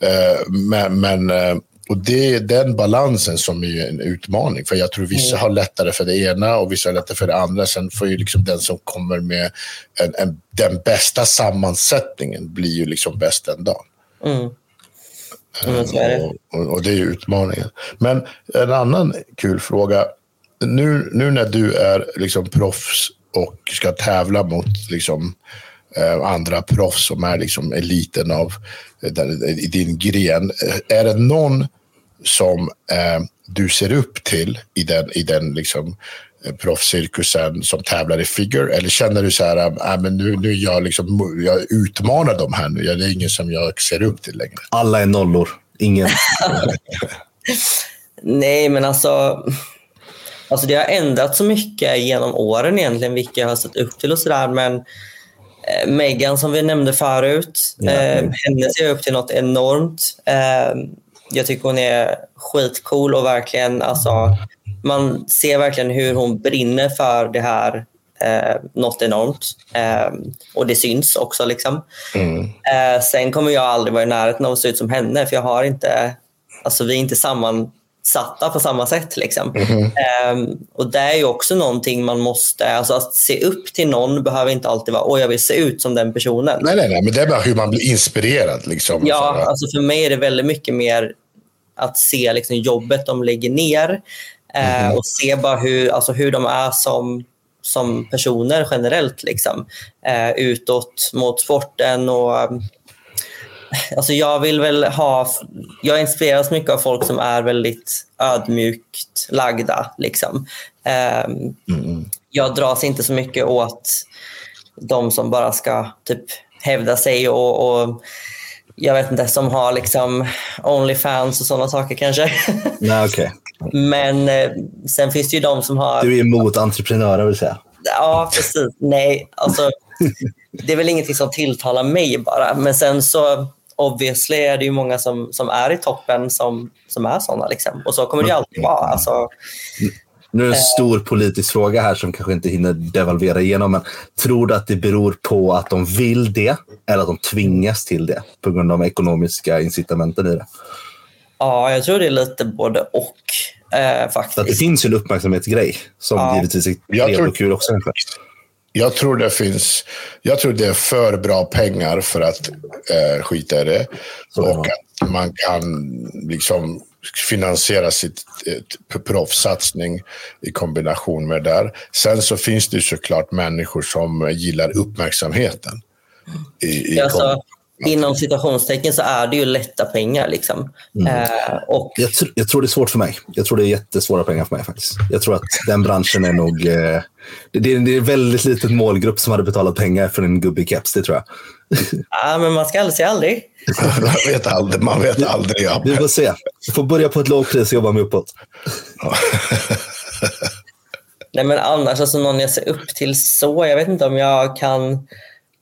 eh, men, men eh, och det är den balansen som är en utmaning. För jag tror vissa mm. har lättare för det ena och vissa har lättare för det andra. Sen får ju liksom den som kommer med en, en, den bästa sammansättningen blir ju liksom bäst den dagen. Mm. Mm, och, och, och, det är utmaningen. Men en annan kul fråga nu, nu när du är liksom proffs och ska tävla mot liksom, eh, andra proffs som är liksom eliten av eh, i din gren. Är det någon som eh, du ser upp till i den, i den liksom, eh, proffscirkusen som tävlar i figure? Eller känner du så här, äh, men nu, nu jag, liksom, jag utmanar dem här nu, det är ingen som jag ser upp till längre? Alla är nollor, ingen. Nej, men alltså Alltså det har ändrat så mycket genom åren egentligen vilka jag har sett upp till och sådär. Men eh, Megan som vi nämnde förut, ja. eh, henne ser jag upp till något enormt. Eh, jag tycker hon är skitcool och verkligen, alltså, man ser verkligen hur hon brinner för det här eh, något enormt. Eh, och det syns också. Liksom. Mm. Eh, sen kommer jag aldrig vara i närheten av att se ut som henne, för jag har inte, alltså vi är inte samman satta på samma sätt. Liksom. Mm. Um, och Det är ju också någonting man måste... Alltså att se upp till någon behöver inte alltid vara att jag vill se ut som den personen. Nej, nej, nej men det är bara hur man blir inspirerad. Liksom, ja, alltså för mig är det väldigt mycket mer att se liksom, jobbet de lägger ner mm. uh, och se bara hur, alltså, hur de är som, som personer generellt. Liksom. Eh, utåt mot sporten och Alltså jag vill väl ha... Jag inspireras mycket av folk som är väldigt ödmjukt lagda. Liksom. mm. Jag dras inte så mycket åt de som bara ska typ hävda sig och, och jag vet inte, som har liksom Onlyfans och sådana saker kanske. Nej, okay. Men eh, sen finns det ju de som har... Du är emot entreprenörer vill säga? Ja, precis. Nej, alltså det är väl ingenting som tilltalar mig bara. Men sen så obviously är det ju många som, som är i toppen som, som är sådana. Liksom. Och så kommer det ju alltid vara. Alltså, nu är det en stor politisk fråga här som kanske inte hinner devalvera igenom. Men tror du att det beror på att de vill det eller att de tvingas till det på grund av de ekonomiska incitamenten i det? Ja, jag tror det är lite både och. Eh, faktiskt. Att det finns ju en uppmärksamhetsgrej som ja. givetvis är trevligt och kul också. Kanske. Jag tror det finns, jag tror det är för bra pengar för att eh, skita i det. Så och att man kan liksom finansiera sitt eh, proffssatsning i kombination med det där. Sen så finns det såklart människor som gillar uppmärksamheten. I, i alltså, inom citationstecken så är det ju lätta pengar. Liksom. Mm. Eh, och... jag, tr jag, tror det är svårt för mig. Jag tror det är jättesvåra pengar för mig faktiskt. Jag tror att den branschen är nog... Eh, det, det, är en väldigt liten målgrupp som hade betalat pengar för en gubbe i keps, det tror jag. ja, men man ska aldrig säga aldrig. man vet aldrig. Man vet aldrig ja. Vi får se. Vi får börja på ett lågpris och jobba mig uppåt. Nej, men annars, alltså någon jag ser upp till så. Jag vet inte om jag kan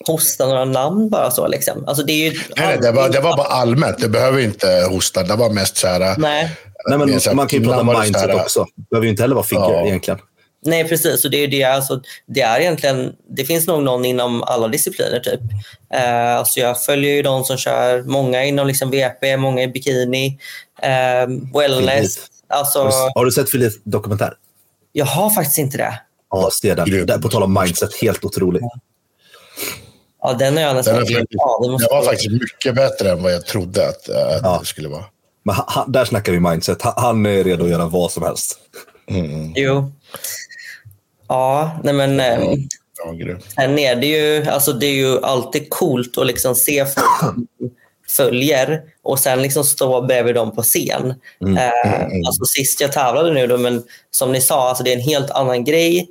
hosta några namn bara så. Liksom. Alltså, det, är ju nej, det, var, det var bara allmänt. Du behöver inte hosta. Det var mest så här... Nej. Nej, men man kan ju prata mindset också. Det behöver ju inte heller vara figure ja. egentligen. Nej, precis. Och det, är det, alltså, det, är egentligen, det finns nog någon inom alla discipliner. typ. Eh, alltså jag följer ju de som kör, många inom liksom VP, många i bikini, eh, wellness. Alltså, har, du, har du sett Filip dokumentär? Jag har faktiskt inte det. Ja, se den. På tal om mindset, helt otrolig. Ja. Ja, den har jag nästan den, faktiskt, ja, det, det var faktiskt mycket bättre än vad jag trodde att, att ja. det skulle vara. Men han, där snackar vi mindset. Han är redo att göra vad som helst. Mm. Jo. Ja, nej men... Ja, ja, sen är det ju, alltså det är ju alltid coolt att liksom se folk följer och sen liksom stå bredvid dem på scen. Mm. Eh, mm. alltså sist jag tävlade nu, då, men som ni sa, alltså det är en helt annan grej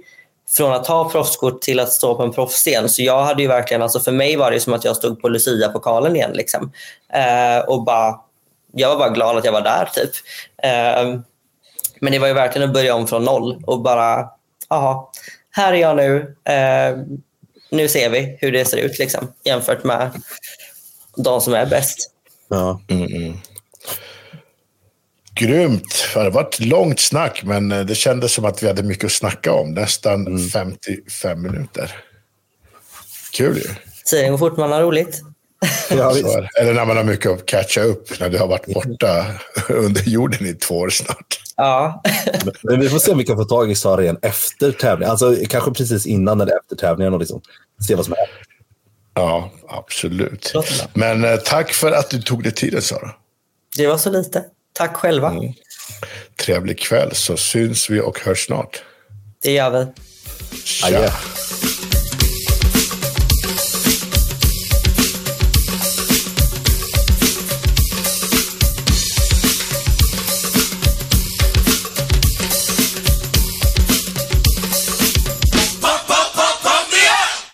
från att ha proffskort till att stå på en proffsscen. Så jag hade ju verkligen, alltså för mig var det som att jag stod på Lucia-pokalen igen. Liksom. Eh, och bara, jag var bara glad att jag var där. typ. Eh, men det var ju verkligen att börja om från noll och bara, jaha, här är jag nu. Eh, nu ser vi hur det ser ut liksom, jämfört med de som är bäst. Ja. Mm -mm. Grymt. Det var ett långt snack, men eh, det kändes som att vi hade mycket att snacka om. Nästan mm. 55 minuter. Kul ju. Tiden går fort, man har roligt. Ja, Eller när man har mycket att catcha upp, när du har varit borta under jorden i två år snart. Ja. Men vi får se om vi kan få tag i Sara igen efter tävlingen. Alltså kanske precis innan eller efter tävlingen och liksom se vad som händer. Ja, absolut. Men eh, tack för att du tog dig tiden, Sara. Det var så lite. Tack själva. Mm. Trevlig kväll så syns vi och hörs snart. Det gör vi. Tja. Adjö.